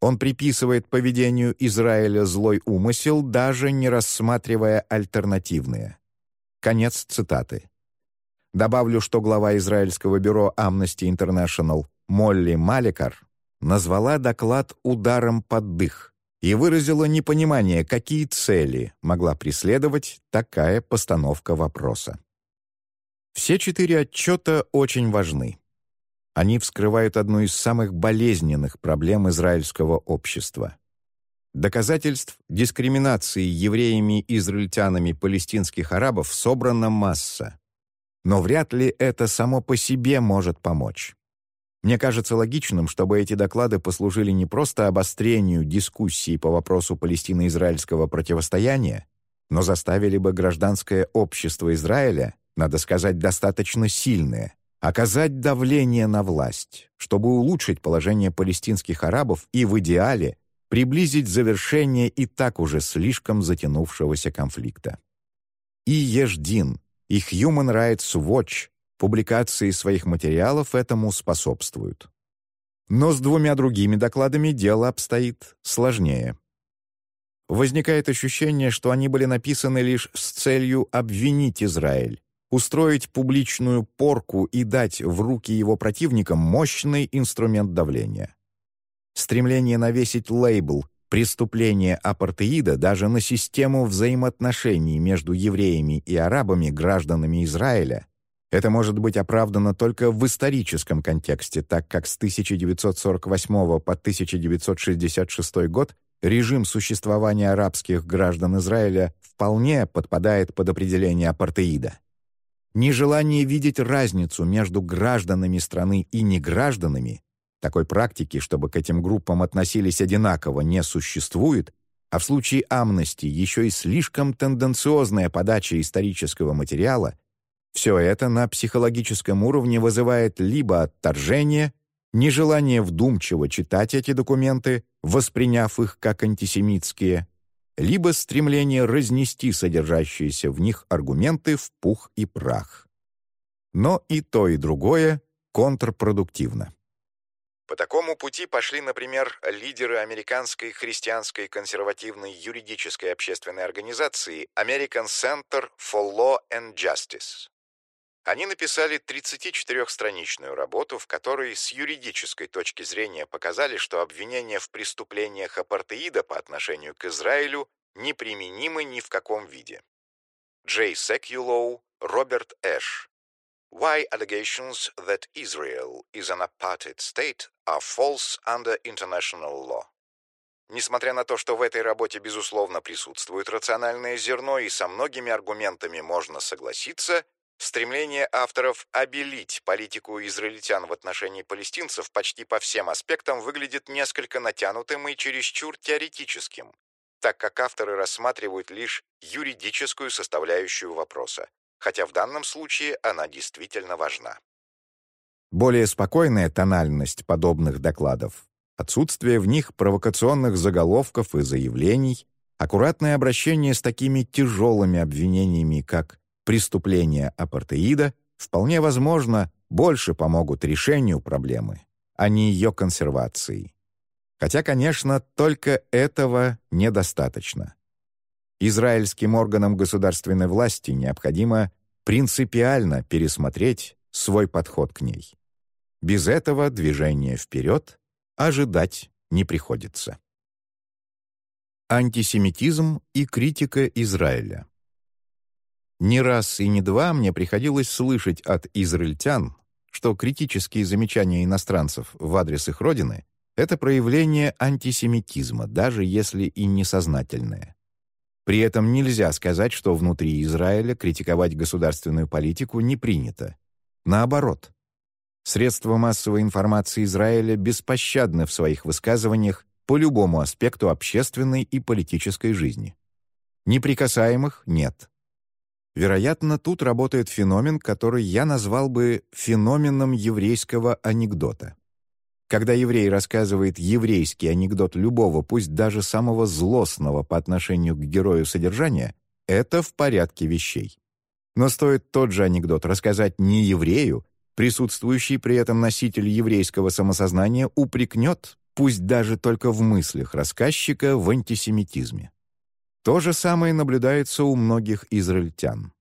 [SPEAKER 1] Он приписывает поведению Израиля злой умысел, даже не рассматривая альтернативные. Конец цитаты. Добавлю, что глава израильского бюро Amnesty International Молли Маликар назвала доклад «ударом под дых» и выразила непонимание, какие цели могла преследовать такая постановка вопроса. Все четыре отчета очень важны. Они вскрывают одну из самых болезненных проблем израильского общества. Доказательств дискриминации евреями и израильтянами палестинских арабов собрана масса. Но вряд ли это само по себе может помочь. Мне кажется логичным, чтобы эти доклады послужили не просто обострению дискуссии по вопросу палестино-израильского противостояния, но заставили бы гражданское общество Израиля, надо сказать, достаточно сильное, оказать давление на власть, чтобы улучшить положение палестинских арабов и в идеале приблизить завершение и так уже слишком затянувшегося конфликта. И Еждин, и Human Rights Watch Публикации своих материалов этому способствуют. Но с двумя другими докладами дело обстоит сложнее. Возникает ощущение, что они были написаны лишь с целью обвинить Израиль, устроить публичную порку и дать в руки его противникам мощный инструмент давления. Стремление навесить лейбл «преступление апартеида» даже на систему взаимоотношений между евреями и арабами, гражданами Израиля, это может быть оправдано только в историческом контексте, так как с 1948 по 1966 год режим существования арабских граждан Израиля вполне подпадает под определение апартеида. Нежелание видеть разницу между гражданами страны и негражданами, такой практики, чтобы к этим группам относились одинаково, не существует, а в случае амнести еще и слишком тенденциозная подача исторического материала – все это на психологическом уровне вызывает либо отторжение, нежелание вдумчиво читать эти документы, восприняв их как антисемитские, либо стремление разнести содержащиеся в них аргументы в пух и прах. Но и то, и другое контрпродуктивно. По такому пути пошли, например, лидеры американской христианской консервативной юридической общественной организации American Center for Law and Justice. Они написали 34-страничную работу, в которой с юридической точки зрения показали, что обвинения в преступлениях апартеида по отношению к Израилю неприменимы ни в каком виде. Джей Секьюлоу, Роберт Эш. Why allegations that Israel is an apartheid state are false under international law. Несмотря на то, что в этой работе, безусловно, присутствует рациональное зерно и со многими аргументами можно согласиться, Стремление авторов обелить политику израильтян в отношении палестинцев почти по всем аспектам выглядит несколько натянутым и чересчур теоретическим, так как авторы рассматривают лишь юридическую составляющую вопроса, хотя в данном случае она действительно важна. Более спокойная тональность подобных докладов, отсутствие в них провокационных заголовков и заявлений, аккуратное обращение с такими тяжелыми обвинениями, как преступления апартеида, вполне возможно, больше помогут решению проблемы, а не ее консервации. Хотя, конечно, только этого недостаточно. Израильским органам государственной власти необходимо принципиально пересмотреть свой подход к ней. Без этого движения вперед ожидать не приходится. Антисемитизм и критика Израиля не раз и не два мне приходилось слышать от израильтян, что критические замечания иностранцев в адрес их родины — это проявление антисемитизма, даже если и несознательное. При этом нельзя сказать, что внутри Израиля критиковать государственную политику не принято. Наоборот. Средства массовой информации Израиля беспощадны в своих высказываниях по любому аспекту общественной и политической жизни. Неприкасаемых нет. Вероятно, тут работает феномен, который я назвал бы феноменом еврейского анекдота. Когда еврей рассказывает еврейский анекдот любого, пусть даже самого злостного по отношению к герою содержания, это в порядке вещей. Но стоит тот же анекдот рассказать не еврею, присутствующий при этом носитель еврейского самосознания упрекнет, пусть даже только в мыслях рассказчика, в антисемитизме. То же самое наблюдается у многих израильтян.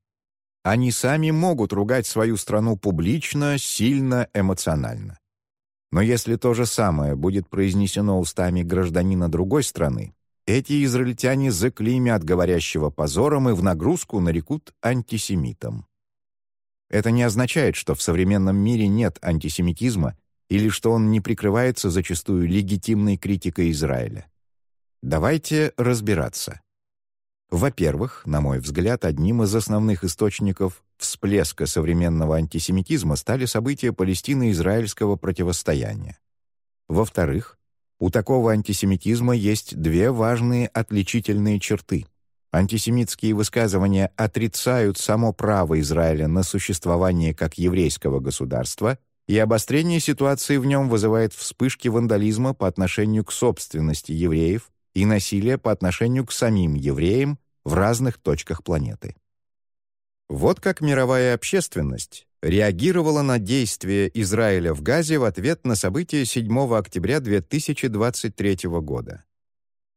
[SPEAKER 1] Они сами могут ругать свою страну публично, сильно, эмоционально. Но если то же самое будет произнесено устами гражданина другой страны, эти израильтяне заклеймят говорящего позором и в нагрузку нарекут антисемитом. Это не означает, что в современном мире нет антисемитизма или что он не прикрывается зачастую легитимной критикой Израиля. Давайте разбираться. Во-первых, на мой взгляд, одним из основных источников всплеска современного антисемитизма стали события палестино-израильского противостояния. Во-вторых, у такого антисемитизма есть две важные отличительные черты. Антисемитские высказывания отрицают само право Израиля на существование как еврейского государства, и обострение ситуации в нем вызывает вспышки вандализма по отношению к собственности евреев и насилия по отношению к самим евреям в разных точках планеты. Вот как мировая общественность реагировала на действия Израиля в Газе в ответ на события 7 октября 2023 года.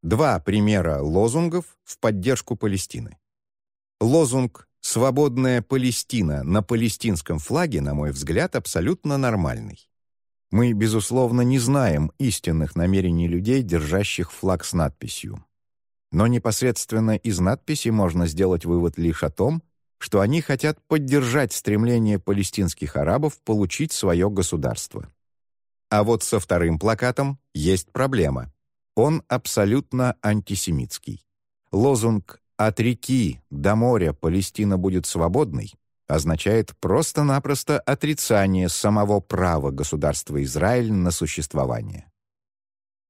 [SPEAKER 1] Два примера лозунгов в поддержку Палестины. Лозунг «Свободная Палестина» на палестинском флаге, на мой взгляд, абсолютно нормальный. Мы, безусловно, не знаем истинных намерений людей, держащих флаг с надписью. Но непосредственно из надписи можно сделать вывод лишь о том, что они хотят поддержать стремление палестинских арабов получить свое государство. А вот со вторым плакатом есть проблема. Он абсолютно антисемитский. Лозунг «От реки до моря Палестина будет свободной» означает просто-напросто отрицание самого права государства Израиль на существование.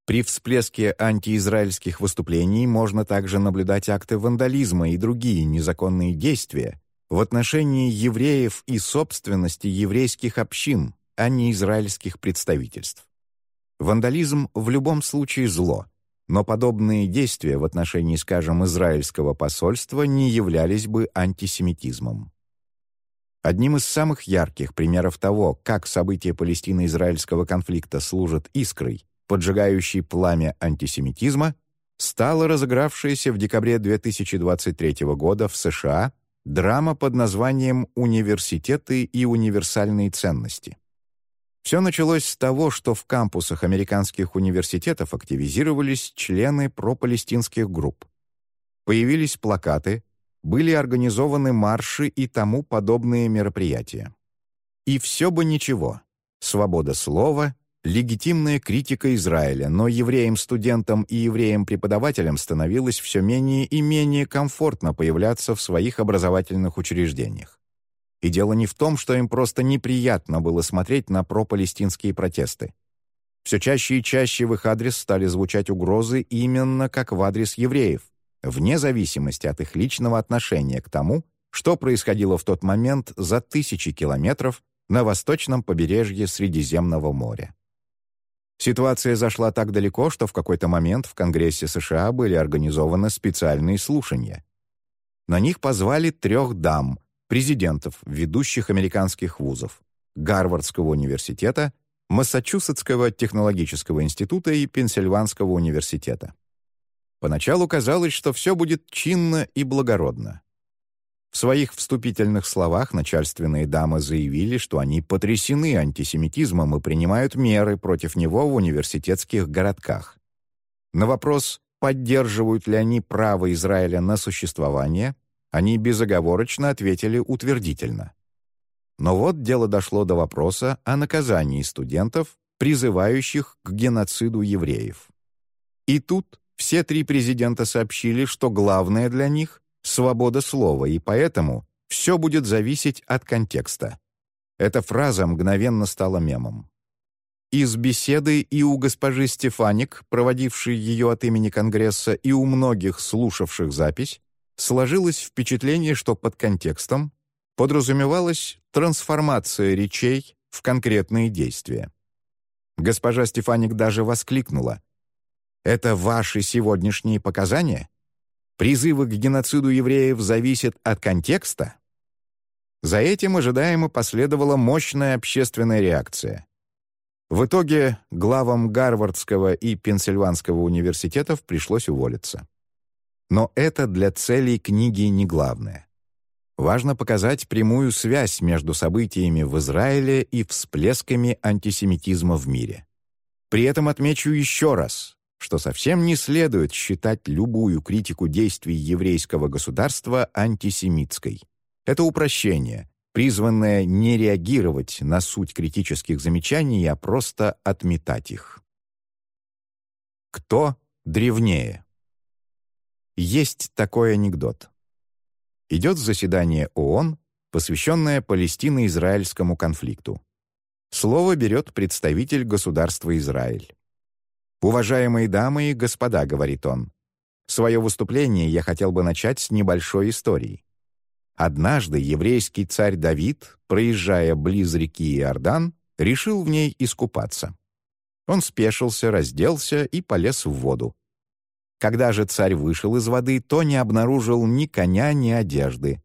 [SPEAKER 1] При всплеске антиизраильских выступлений можно также наблюдать акты вандализма и другие незаконные действия в отношении евреев и собственности еврейских общин, а не израильских представительств. Вандализм в любом случае зло, но подобные действия в отношении, скажем, израильского посольства не являлись бы антисемитизмом. Одним из самых ярких примеров того, как события палестино-израильского конфликта служат искрой, поджигающей пламя антисемитизма, стала разыгравшаяся в декабре 2023 года в США драма под названием «Университеты и универсальные ценности». Все началось с того, что в кампусах американских университетов активизировались члены пропалестинских групп. Появились плакаты, были организованы марши и тому подобные мероприятия. И все бы ничего. Свобода слова, легитимная критика Израиля, но евреям-студентам и евреям-преподавателям становилось все менее и менее комфортно появляться в своих образовательных учреждениях. И дело не в том, что им просто неприятно было смотреть на пропалестинские протесты. Все чаще и чаще в их адрес стали звучать угрозы именно как в адрес евреев, вне зависимости от их личного отношения к тому, что происходило в тот момент за тысячи километров на восточном побережье Средиземного моря. Ситуация зашла так далеко, что в какой-то момент в Конгрессе США были организованы специальные слушания. На них позвали трех дам, президентов ведущих американских вузов, Гарвардского университета, Массачусетского технологического института и Пенсильванского университета. Поначалу казалось, что все будет чинно и благородно. В своих вступительных словах начальственные дамы заявили, что они потрясены антисемитизмом и принимают меры против него в университетских городках. На вопрос, поддерживают ли они право Израиля на существование, они безоговорочно ответили утвердительно. Но вот дело дошло до вопроса о наказании студентов, призывающих к геноциду евреев. И тут все три президента сообщили, что главное для них свобода слова, и поэтому все будет зависеть от контекста. Эта фраза мгновенно стала мемом. Из беседы и у госпожи Стефаник, проводившей ее от имени Конгресса, и у многих слушавших запись, сложилось впечатление, что под контекстом подразумевалась трансформация речей в конкретные действия. Госпожа Стефаник даже воскликнула. «Это ваши сегодняшние показания? Призывы к геноциду евреев зависят от контекста? За этим ожидаемо последовала мощная общественная реакция. В итоге главам Гарвардского и Пенсильванского университетов пришлось уволиться. Но это для целей книги не главное. важно показать прямую связь между событиями в Израиле и всплесками антисемитизма в мире. При этом отмечу еще раз, что совсем не следует считать любую критику действий еврейского государства антисемитской. Это упрощение, призванное не реагировать на суть критических замечаний, а просто отметать их. Кто древнее? Есть такой анекдот. Идет заседание ООН, посвященное Палестино-Израильскому конфликту. Слово берет представитель государства Израиль. «Уважаемые дамы и господа», — говорит он, «свое выступление я хотел бы начать с небольшой истории. Однажды еврейский царь Давид, проезжая близ реки Иордан, решил в ней искупаться. Он спешился, разделся и полез в воду. Когда же царь вышел из воды, то не обнаружил ни коня, ни одежды.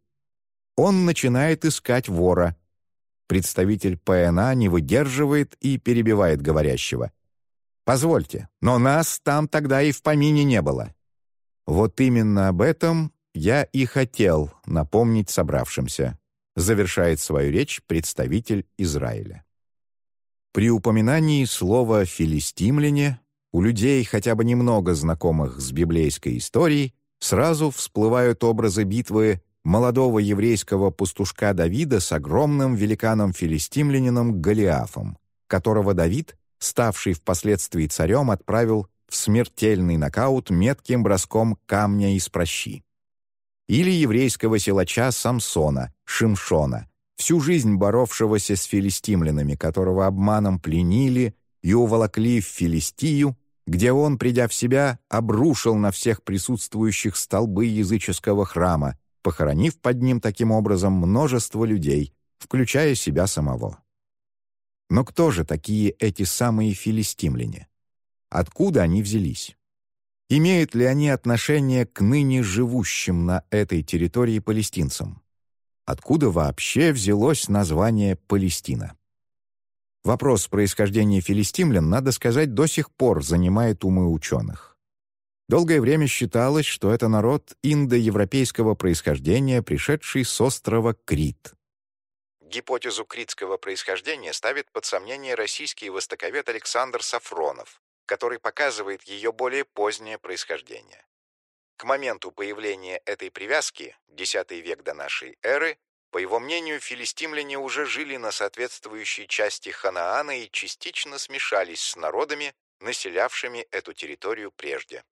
[SPEAKER 1] Он начинает искать вора. Представитель ПНА не выдерживает и перебивает говорящего. «Позвольте, но нас там тогда и в помине не было». Вот именно об этом я и хотел напомнить собравшимся, завершает свою речь представитель Израиля. При упоминании слова «филистимляне» у людей, хотя бы немного знакомых с библейской историей, сразу всплывают образы битвы молодого еврейского пастушка Давида с огромным великаном-филистимлянином Голиафом, которого Давид, ставший впоследствии царем, отправил в смертельный нокаут метким броском камня из прощи. Или еврейского силача Самсона, Шимшона, всю жизнь боровшегося с филистимлянами, которого обманом пленили и уволокли в Филистию, где он, придя в себя, обрушил на всех присутствующих столбы языческого храма, похоронив под ним таким образом множество людей, включая себя самого. Но кто же такие эти самые филистимляне? Откуда они взялись? Имеют ли они отношение к ныне живущим на этой территории палестинцам? Откуда вообще взялось название Палестина? Вопрос происхождения филистимлян, надо сказать, до сих пор занимает умы ученых. Долгое время считалось, что это народ индоевропейского происхождения, пришедший с острова Крит. Гипотезу критского происхождения ставит под сомнение российский востоковед Александр Сафронов, который показывает ее более позднее происхождение. К моменту появления этой привязки, X век до нашей эры, по его мнению, филистимляне уже жили на соответствующей части Ханаана и частично смешались с народами, населявшими эту территорию прежде.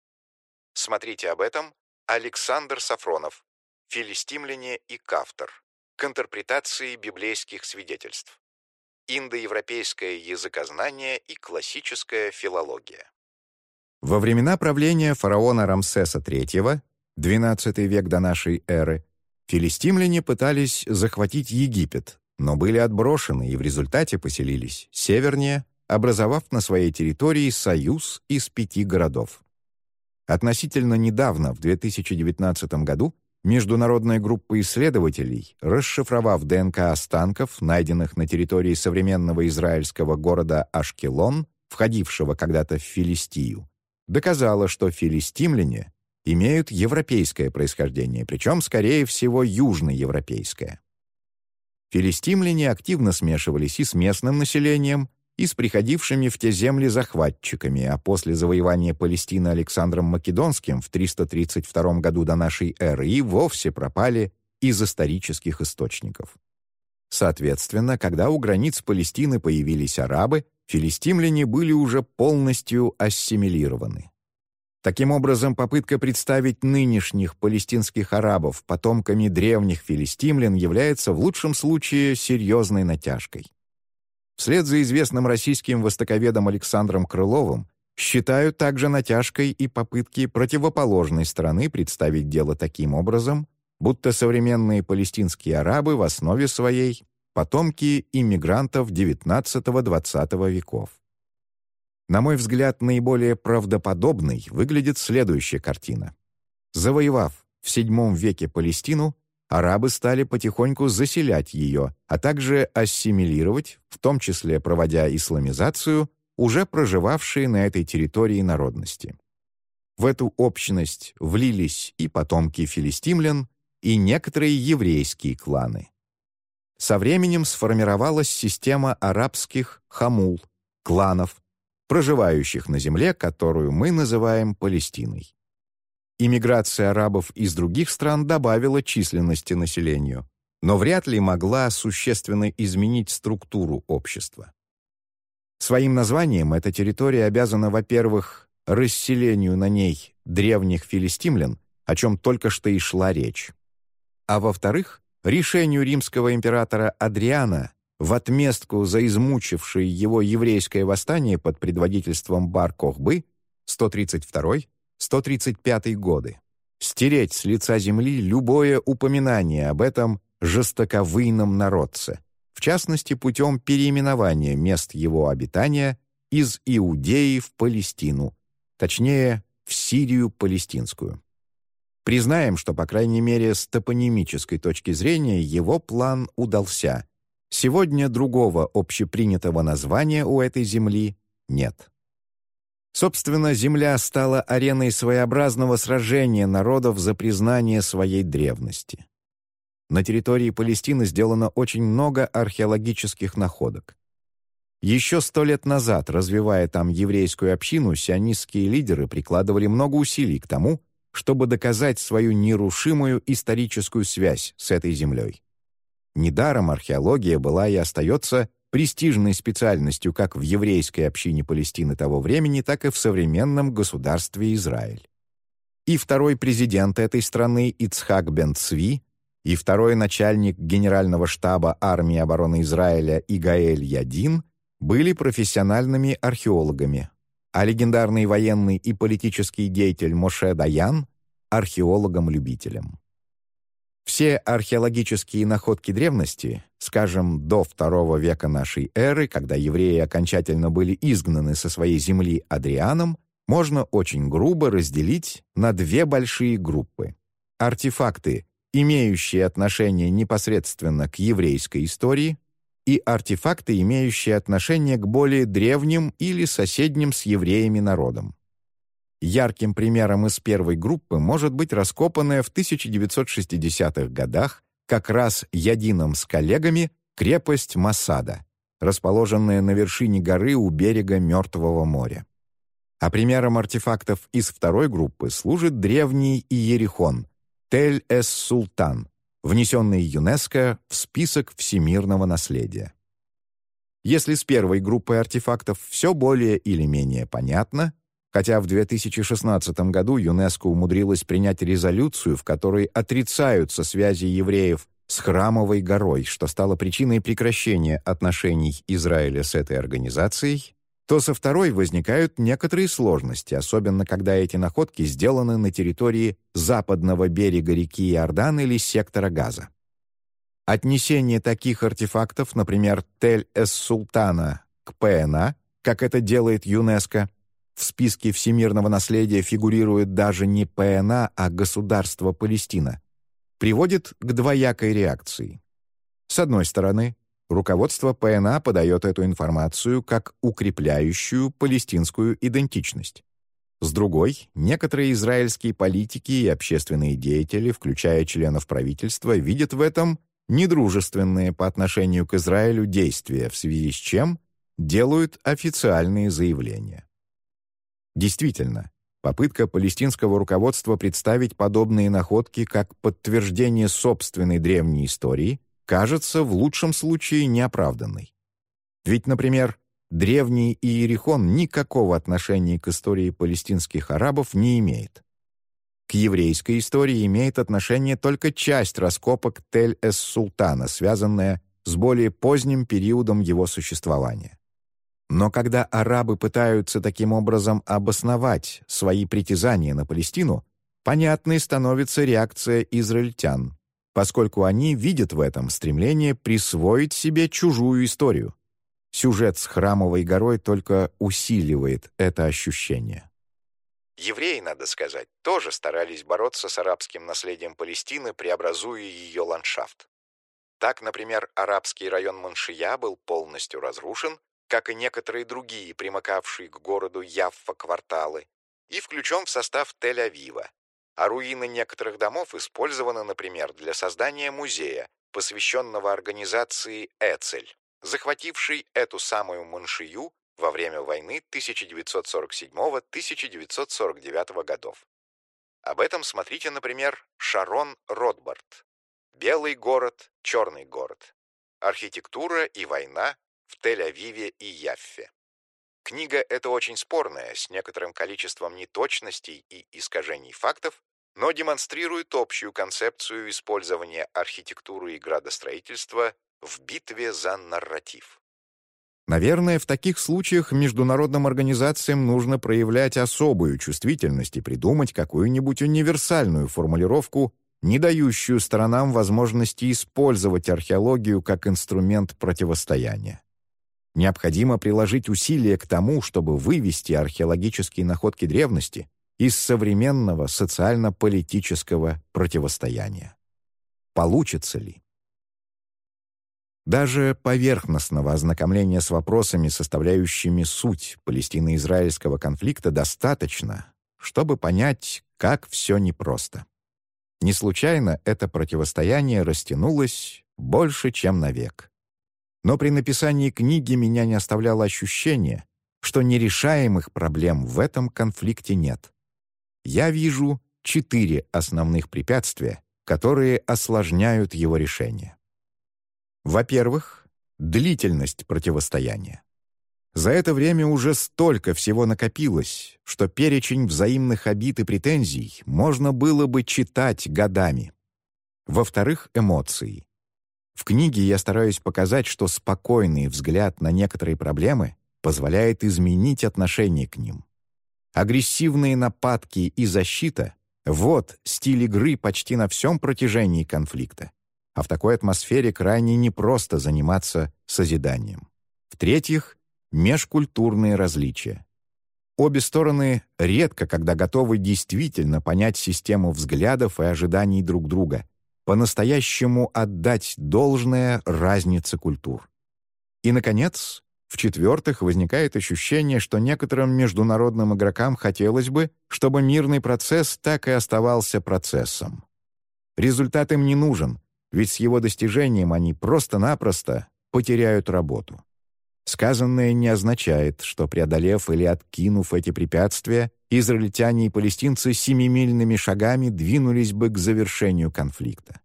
[SPEAKER 1] Смотрите об этом Александр Сафронов «Филистимляне и Кафтор. К интерпретации библейских свидетельств. Индоевропейское языкознание и классическая филология». Во времена правления фараона Рамсеса III, XII век до нашей эры, Филистимляне пытались захватить Египет, но были отброшены и в результате поселились севернее, образовав на своей территории союз из пяти городов. Относительно недавно, в 2019 году, международная группа исследователей, расшифровав ДНК останков, найденных на территории современного израильского города Ашкелон, входившего когда-то в Филистию, доказала, что филистимляне имеют европейское происхождение, причем, скорее всего, южноевропейское. Филистимляне активно смешивались и с местным населением, и с приходившими в те земли захватчиками, а после завоевания Палестины Александром Македонским в 332 году до нашей эры и вовсе пропали из исторических источников. Соответственно, когда у границ Палестины появились арабы, филистимляне были уже полностью ассимилированы. Таким образом, попытка представить нынешних палестинских арабов потомками древних филистимлян является в лучшем случае серьезной натяжкой. Вслед за известным российским востоковедом Александром Крыловым считают также натяжкой и попытки противоположной стороны представить дело таким образом, будто современные палестинские арабы в основе своей — потомки иммигрантов XIX-XX веков. На мой взгляд, наиболее правдоподобной выглядит следующая картина. Завоевав в VII веке Палестину, арабы стали потихоньку заселять ее, а также ассимилировать, в том числе проводя исламизацию, уже проживавшие на этой территории народности. В эту общность влились и потомки филистимлян, и некоторые еврейские кланы. Со временем сформировалась система арабских хамул, кланов, проживающих на земле, которую мы называем Палестиной. Иммиграция арабов из других стран добавила численности населению, но вряд ли могла существенно изменить структуру общества. Своим названием эта территория обязана, во-первых, расселению на ней древних филистимлян, о чем только что и шла речь, а во-вторых, решению римского императора Адриана в отместку за измучившее его еврейское восстание под предводительством Бар-Кохбы 132-135 годы стереть с лица земли любое упоминание об этом жестоковыйном народце, в частности путем переименования мест его обитания из Иудеи в Палестину, точнее, в Сирию палестинскую. Признаем, что, по крайней мере, с топонимической точки зрения его план удался. Сегодня другого общепринятого названия у этой земли нет. Собственно, земля стала ареной своеобразного сражения народов за признание своей древности. На территории Палестины сделано очень много археологических находок. Еще сто лет назад, развивая там еврейскую общину, сионистские лидеры прикладывали много усилий к тому, чтобы доказать свою нерушимую историческую связь с этой землей. Недаром археология была и остается престижной специальностью как в еврейской общине Палестины того времени, так и в современном государстве Израиль. И второй президент этой страны Ицхак бен Цви, и второй начальник генерального штаба армии обороны Израиля Игаэль Ядин были профессиональными археологами, а легендарный военный и политический деятель Моше Даян — археологом-любителем. Все археологические находки древности, скажем, до II века нашей эры, когда евреи окончательно были изгнаны со своей земли Адрианом, можно очень грубо разделить на две большие группы. Артефакты, имеющие отношение непосредственно к еврейской истории, и артефакты, имеющие отношение к более древним или соседним с евреями народам. Ярким примером из первой группы может быть раскопанная в 1960-х годах как раз Ядином с коллегами крепость Масада, расположенная на вершине горы у берега Мертвого моря. А примером артефактов из второй группы служит древний Иерихон, Тель-эс-Султан, внесенный ЮНЕСКО в список всемирного наследия. Если с первой группой артефактов все более или менее понятно, хотя в 2016 году ЮНЕСКО умудрилась принять резолюцию, в которой отрицаются связи евреев с Храмовой горой, что стало причиной прекращения отношений Израиля с этой организацией, то со второй возникают некоторые сложности, особенно когда эти находки сделаны на территории западного берега реки Иордан или сектора Газа. Отнесение таких артефактов, например, Тель-эс-Султана к ПНА, как это делает ЮНЕСКО, в списке всемирного наследия фигурирует даже не ПНА, а государство Палестина, приводит к двоякой реакции. С одной стороны, руководство ПНА подает эту информацию как укрепляющую палестинскую идентичность. С другой, некоторые израильские политики и общественные деятели, включая членов правительства, видят в этом недружественные по отношению к Израилю действия, в связи с чем делают официальные заявления. Действительно, попытка палестинского руководства представить подобные находки как подтверждение собственной древней истории кажется в лучшем случае неоправданной. Ведь, например, древний Иерихон никакого отношения к истории палестинских арабов не имеет. К еврейской истории имеет отношение только часть раскопок Тель-эс-Султана, связанная с более поздним периодом его существования. Но когда арабы пытаются таким образом обосновать свои притязания на Палестину, понятной становится реакция израильтян, поскольку они видят в этом стремление присвоить себе чужую историю. Сюжет с Храмовой горой только усиливает это ощущение. Евреи, надо сказать, тоже старались бороться с арабским наследием Палестины, преобразуя ее ландшафт. Так, например, арабский район Маншия был полностью разрушен, как и некоторые другие, примыкавшие к городу Яффа кварталы, и включен в состав Тель-Авива. а руины некоторых домов использованы, например, для создания музея, посвященного организации «Эцель», захватившей эту самую Маншию во время войны 1947-1949 годов. Об этом смотрите, например, Шарон Ротбард «Белый город, черный город. Архитектура и война в Тель-Авиве и Яффе». Книга эта очень спорная, с некоторым количеством неточностей и искажений фактов, но демонстрирует общую концепцию использования архитектуры и градостроительства в битве за нарратив. Наверное, в таких случаях международным организациям нужно проявлять особую чувствительность и придумать какую-нибудь универсальную формулировку, не дающую сторонам возможности использовать археологию как инструмент противостояния. Необходимо приложить усилия к тому, чтобы вывести археологические находки древности из современного социально-политического противостояния. Получится ли? Даже поверхностного ознакомления с вопросами, составляющими суть палестино-израильского конфликта, достаточно, чтобы понять, как все непросто. Не случайно это противостояние растянулось больше, чем на век. Но при написании книги меня не оставляло ощущение, что нерешаемых проблем в этом конфликте нет. Я вижу четыре основных препятствия, которые осложняют его решение. Во-первых, длительность противостояния. За это время уже столько всего накопилось, что перечень взаимных обид и претензий можно было бы читать годами. Во-вторых, эмоции. В книге я стараюсь показать, что спокойный взгляд на некоторые проблемы позволяет изменить отношение к ним. Агрессивные нападки и защита — вот стиль игры почти на всем протяжении конфликта а в такой атмосфере крайне непросто заниматься созиданием. В-третьих, межкультурные различия. Обе стороны редко, когда готовы действительно понять систему взглядов и ожиданий друг друга, по-настоящему отдать должное разнице культур. И, наконец, в-четвертых, возникает ощущение, что некоторым международным игрокам хотелось бы, чтобы мирный процесс так и оставался процессом. Результат им не нужен, ведь с его достижением они просто-напросто потеряют работу. Сказанное не означает, что, преодолев или откинув эти препятствия, израильтяне и палестинцы семимильными шагами двинулись бы к завершению конфликта.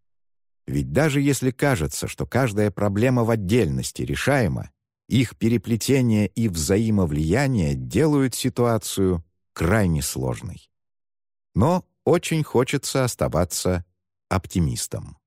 [SPEAKER 1] Ведь даже если кажется, что каждая проблема в отдельности решаема, их переплетение и взаимовлияние делают ситуацию крайне сложной. Но очень хочется оставаться оптимистом.